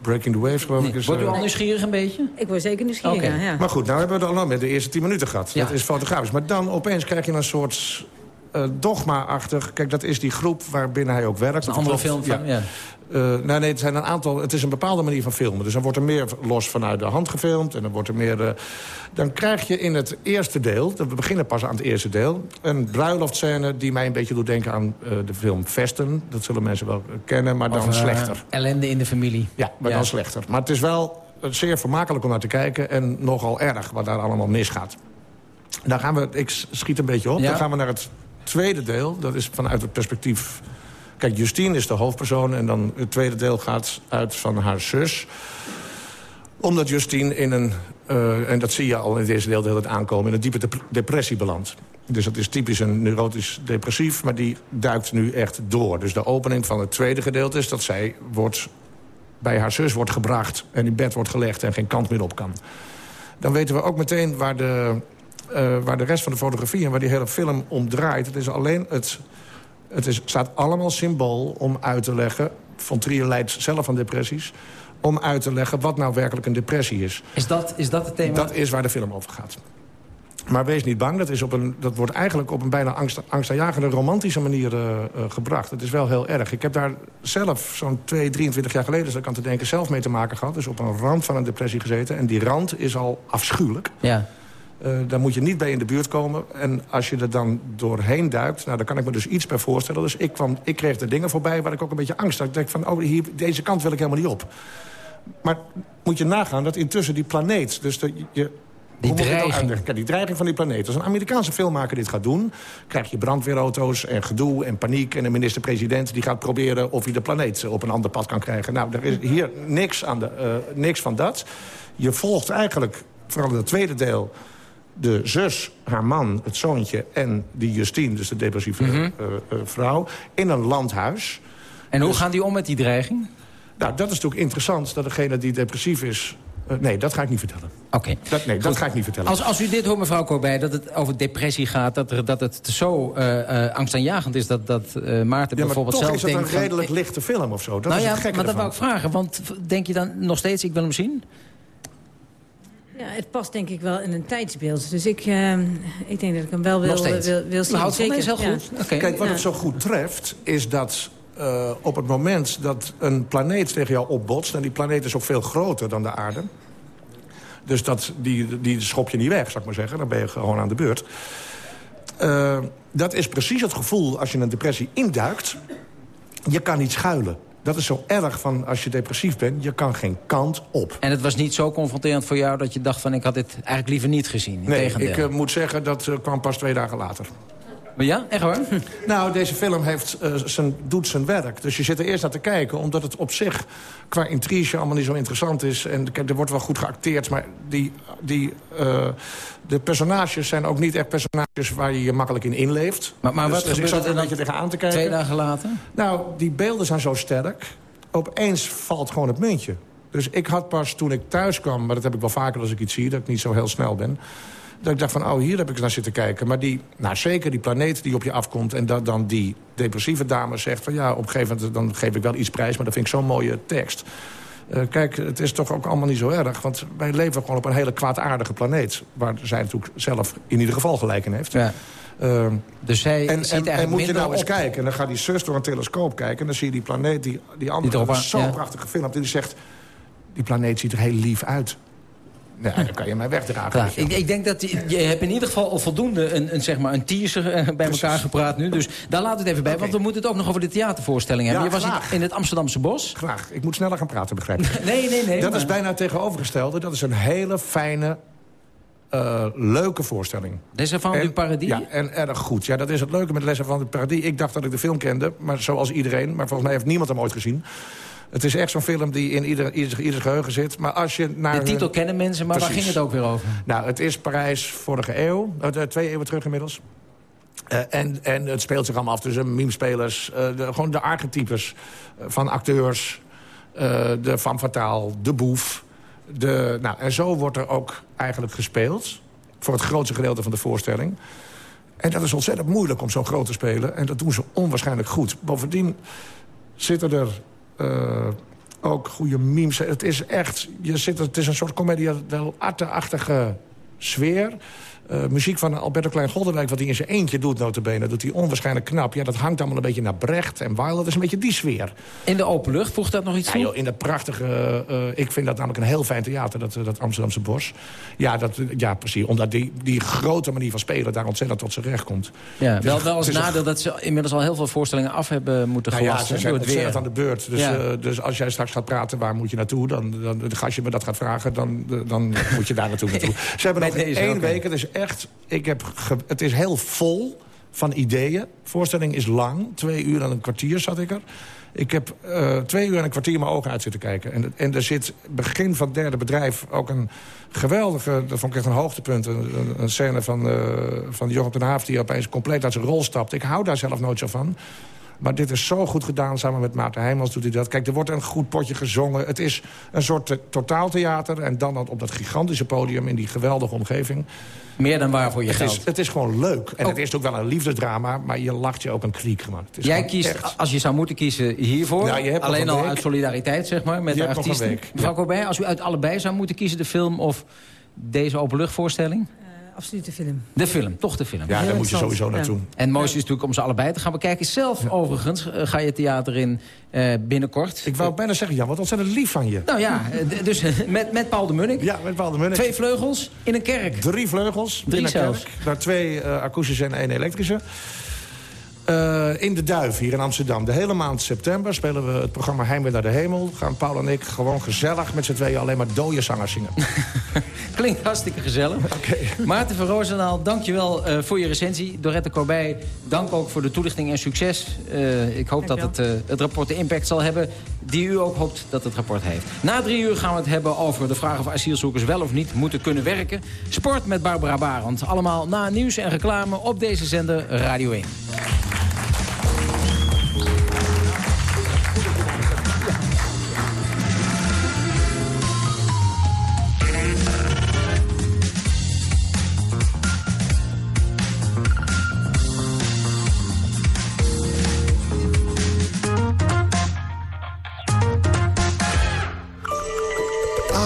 Breaking the Waves, geloof ik? Is, Wordt u eh, al nieuwsgierig een beetje? Ik word zeker nieuwsgierig, Oké. ja, ja. Maar goed, nou hebben we het al met de eerste tien minuten gehad. Ja. Dat is fotografisch. Maar dan opeens krijg je een soort eh, dogma-achtig... Kijk, dat is die groep waarbinnen hij ook werkt. Een andere film van, ja. Eh, nou nee, het, zijn een aantal, het is een bepaalde manier van filmen. Dus dan wordt er meer los vanuit de hand gefilmd. En dan wordt er meer... eh, dan krijg je in het eerste deel... We beginnen pas aan het eerste deel... een bruiloftscène die mij een beetje doet denken aan de film Vesten. Dat zullen mensen wel kennen, maar dan Of, slechter. ellende in de familie. Ja, maar Ja. dan slechter. Maar het is wel zeer vermakelijk om naar te kijken... en nogal erg wat daar allemaal misgaat. Dan gaan we, ik schiet een beetje op. Ja. Dan gaan we naar het tweede deel. Dat is vanuit het perspectief... Kijk, Justine is de hoofdpersoon... en dan het tweede deel gaat uit van haar zus. Omdat Justine in een... eh, en dat zie je al in deze deel, het aankomen... in een diepe dep- depressie belandt. Dus dat is typisch een neurotisch depressief... maar die duikt nu echt door. Dus de opening van het tweede gedeelte is dat zij wordt bij haar zus wordt gebracht... en in bed wordt gelegd en geen kant meer op kan. Dan weten we ook meteen waar de, eh, waar de rest van de fotografie... en waar die hele film om draait. Het is alleen het... Het is, staat allemaal symbool om uit te leggen... Von Trier leidt zelf aan depressies... om uit te leggen wat nou werkelijk een depressie is. Is dat, is dat het thema? Dat is waar de film over gaat. Maar wees niet bang, dat, is op een, dat wordt eigenlijk op een bijna angst, angstaanjagende romantische manier eh, eh, gebracht. Het is wel heel erg. Ik heb daar zelf zo'n 2, 23 jaar geleden, dat ik aan te denken, zelf mee te maken gehad. Dus op een rand van een depressie gezeten. En die rand is al afschuwelijk. Ja. Eh, daar moet je niet bij in de buurt komen. En als je er dan doorheen duikt, nou, daar kan ik me dus iets bij voorstellen. Dus ik, kwam, ik kreeg er dingen voorbij waar ik ook een beetje angst had. Ik dacht van, oh, hier, deze kant wil ik helemaal niet op. Maar moet je nagaan dat intussen die planeet... Dus de, je, Die dreiging. Kijk, die dreiging van die planeet. Als een Amerikaanse filmmaker dit gaat doen... krijg je brandweerauto's en gedoe en paniek... en een minister-president die gaat proberen of hij de planeet op een ander pad kan krijgen. Nou, er is hier niks, aan de, eh, niks van dat. Je volgt eigenlijk, vooral in het tweede deel... de zus, haar man, het zoontje en die Justine... dus de depressieve Mhm. eh, eh, vrouw, in een landhuis... En hoe gaan die om met die dreiging? Nou, dat is natuurlijk interessant, dat degene die depressief is... Eh, nee, dat ga ik niet vertellen. Oké. Dat, nee, dat ga ik niet vertellen. Als, als u dit hoort, mevrouw Corbij, dat het over depressie gaat... dat, er, dat het zo eh, eh, angstaanjagend is dat, dat Maarten ja, maar bijvoorbeeld toch zelf is het denkt... een redelijk lichte film of zo. Dat nou is ja, maar dat wou ik vragen. Want denk je dan nog steeds, ik wil hem zien? Ja, het past denk ik wel in een tijdsbeeld. Dus ik, eh, ik denk dat ik hem wel wil, wil, wil zien. Nou, Zeker, heel ja. goed. Oké. Kijk, wat Ja. het zo goed treft, is dat eh, op het moment dat een planeet tegen jou opbotst... en die planeet is ook veel groter dan de aarde... dus dat, die, die schop je niet weg, zou ik maar zeggen. Dan ben je gewoon aan de beurt. Eh, dat is precies het gevoel als je een depressie induikt. Je kan niet schuilen. Dat is zo erg van als je depressief bent. Je kan geen kant op. En het was niet zo confronterend voor jou dat je dacht van... ik had dit eigenlijk liever niet gezien. Nee, ik eh, moet zeggen, dat eh, kwam pas twee dagen later. Ja, echt waar? Nou, deze film heeft, eh, zijn, doet zijn werk. Dus je zit er eerst naar te kijken, omdat het op zich qua intrige allemaal niet zo interessant is. En kijk, er wordt wel goed geacteerd, maar die, die, eh, de personages zijn ook niet echt personages waar je je makkelijk in inleeft. Maar, maar Dus- wat dus ik zat er een dan beetje tegenaan te kijken. twee dagen later? Nou, die beelden zijn zo sterk. Opeens valt gewoon het muntje. Dus ik had pas toen ik thuis kwam... maar dat heb ik wel vaker als ik iets zie, dat ik niet zo heel snel ben... dat ik dacht van, oh, hier heb ik naar zitten kijken. Maar die, nou, zeker die planeet die op je afkomt... en dat dan die depressieve dame zegt van... ja, op een gegeven moment dan geef ik wel iets prijs... maar dat vind ik zo'n mooie tekst. Eh, kijk, het is toch ook allemaal niet zo erg. Want wij leven gewoon op een hele kwaadaardige planeet... waar zij natuurlijk zelf in ieder geval gelijk in heeft. Ja. Ehm, Dus zij en, ziet en, moet je nou eens kijken. En dan gaat die zus door een telescoop kijken. En dan zie je die planeet, die, die andere. aan- zo ja. prachtig gefilmd. En die zegt, die planeet ziet er heel lief uit. Nee, dan kan je mij wegdragen. Klaar. je Ik, ik denk dat je, je hebt in ieder geval al voldoende een, een, zeg maar een teaser eh, bij elkaar gepraat nu. Dus daar laten we het even bij, want we moeten het ook nog over de theatervoorstelling hebben. Ja, je was in, graag. in het Amsterdamse Bos. Graag. Ik moet sneller gaan praten, begrijp je? Nee, nee, nee. dat maar- is bijna het tegenovergestelde. Dat is een hele fijne, eh, leuke voorstelling. Les van du Paradis? Ja, en erg goed. Ja, dat is het leuke met Lessen van het Paradis. Ik dacht dat ik de film kende, maar zoals iedereen. Maar volgens mij heeft niemand hem ooit gezien. Het is echt zo'n film die in ieder, ieder, ieder geheugen zit. Maar als je naar De hun- titel kennen mensen, maar waar ging het ook weer over? Nou, het is Parijs vorige eeuw. eh, twee eeuwen terug inmiddels. Eh, en, en het speelt zich allemaal af tussen memespelers. eh gewoon de archetypes van acteurs. de femme fatale, de boef. De, nou, en zo wordt er ook eigenlijk gespeeld. Voor het grootste gedeelte van de voorstelling. En dat is ontzettend moeilijk om zo groot te spelen. En dat doen ze onwaarschijnlijk goed. Bovendien zitten er ook goede memes. Het is echt, je zit, het is een soort commedia dell'arte-achtige sfeer. Eh, muziek van Alberto Klein Goldenwijk, wat hij in zijn eentje doet, notabene. Dat hij onwaarschijnlijk knap. Ja, dat hangt allemaal een beetje naar Brecht en Weil. Dat is een beetje die sfeer. In de open lucht, voegt dat nog iets Ja, toe? joh, in dat prachtige... eh, ik vind dat namelijk een heel fijn theater, dat, eh, dat Amsterdamse Bos. Ja, dat, ja, precies. Omdat die, die grote manier van spelen daar ontzettend tot zijn recht komt. Ja, Het wel, wel als nadeel dat ze inmiddels al heel veel voorstellingen af hebben moeten nou ja, ze zijn door het weer. ontzettend aan de beurt. Dus, Ja. dus als jij straks gaat praten, waar moet je naartoe? Dan, dan, als je me dat gaat vragen, dan, dan moet je daar naartoe. naartoe. Ze hebben Bij nog één week. Het is echt... Ik heb het is heel vol van ideeën. De voorstelling is lang. Twee uur en een kwartier zat ik er. Ik heb eh, twee uur en een kwartier mijn ogen uit zitten kijken. En, en er zit begin van het derde bedrijf ook een geweldige... dat vond ik echt een hoogtepunt. Een, scène van, eh van Jochem ten Haaf die opeens compleet uit zijn rol stapt. Ik hou daar zelf nooit zo van. Maar dit is zo goed gedaan, samen met Maarten Heijmans doet hij dat. Kijk, er wordt een goed potje gezongen. Het is een soort eh, totaaltheater. En dan op dat gigantische podium in die geweldige omgeving. Meer dan waar voor je Het geld. is, het is gewoon leuk. En Ook- het is ook wel een liefdesdrama, maar je lacht je ook een. Het is Jij kiest, echt- als je zou moeten kiezen, hiervoor. Nou, je hebt nog alleen een al uit solidariteit, zeg maar, met Je de artiesten. Mevrouw Corbijn, als u uit allebei zou moeten kiezen, de film of deze openluchtvoorstelling? Absoluut de film. De film, toch de film. Ja, daar moet je sowieso naartoe. En het mooiste is natuurlijk om ze allebei te gaan bekijken. Zelf overigens eh, ga je theater in eh, binnenkort. Ik wou bijna zeggen, Jan, wat ontzettend lief van je. Nou ja, eh, dus met, met Paul de Munnik. Ja, met Paul de Munnik. Twee vleugels in een kerk. Drie vleugels Drie in een zelfs. kerk. Daar twee eh, akoestische en één elektrische. Eh, in de Duif hier in Amsterdam. De hele maand september spelen we het programma Heimwee naar de Hemel. Gaan Paul en ik gewoon gezellig met z'n tweeën alleen maar dode zangers zingen. Klinkt hartstikke gezellig. Maarten van Roosendaal, dankjewel eh voor je recensie. Dorette Corbij, dank ook voor de toelichting en succes. Eh, ik hoop dat het, het rapport de impact zal hebben die u ook hoopt dat het rapport heeft. Na drie uur gaan we het hebben over de vraag of asielzoekers wel of niet moeten kunnen werken. Sport met Barbara Barend. Allemaal na nieuws en reclame op deze zender Radio 1.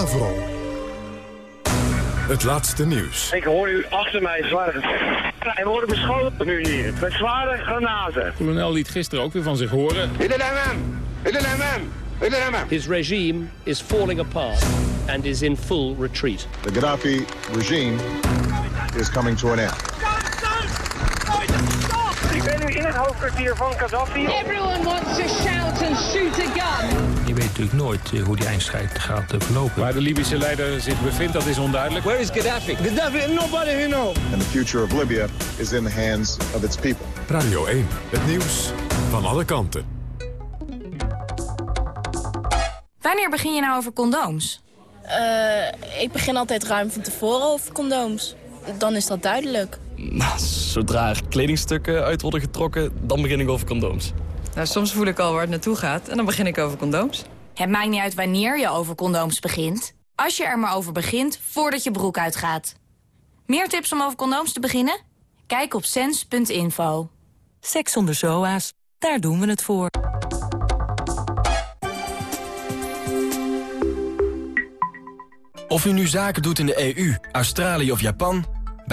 Avro. Het laatste nieuws. Ik hoor u achter mij zware. En we worden beschoten nu hier met zware granaten. Colonel liet gisteren ook weer van zich horen. His regime is falling apart and is in full retreat. The Gaddafi regime is coming to an end. Ik ben nu in het hoofdkwartier van Gaddafi. Everyone wants to shout and shoot a gun. Je weet natuurlijk nooit eh, hoe die eindstrijd gaat eh, verlopen. Waar de Libische leider zich bevindt, dat is onduidelijk. Where is Gaddafi? Gaddafi, nobody here know. And the future of Libya is in the hands of its people. Radio 1, het nieuws van alle kanten. Wanneer begin je nou over condooms? Eh, ik begin altijd ruim van tevoren over condooms. Dan is dat duidelijk. Zodra er kledingstukken uit worden getrokken, dan begin ik over condooms. Nou, soms voel ik al waar het naartoe gaat en dan begin ik over condooms. Het maakt niet uit wanneer je over condooms begint. Als je er maar over begint, voordat je broek uitgaat. Meer tips om over condooms te beginnen? Kijk op sens.info. Seks zonder zoa's, daar doen we het voor. Of u nu zaken doet in de EU, Australië of Japan...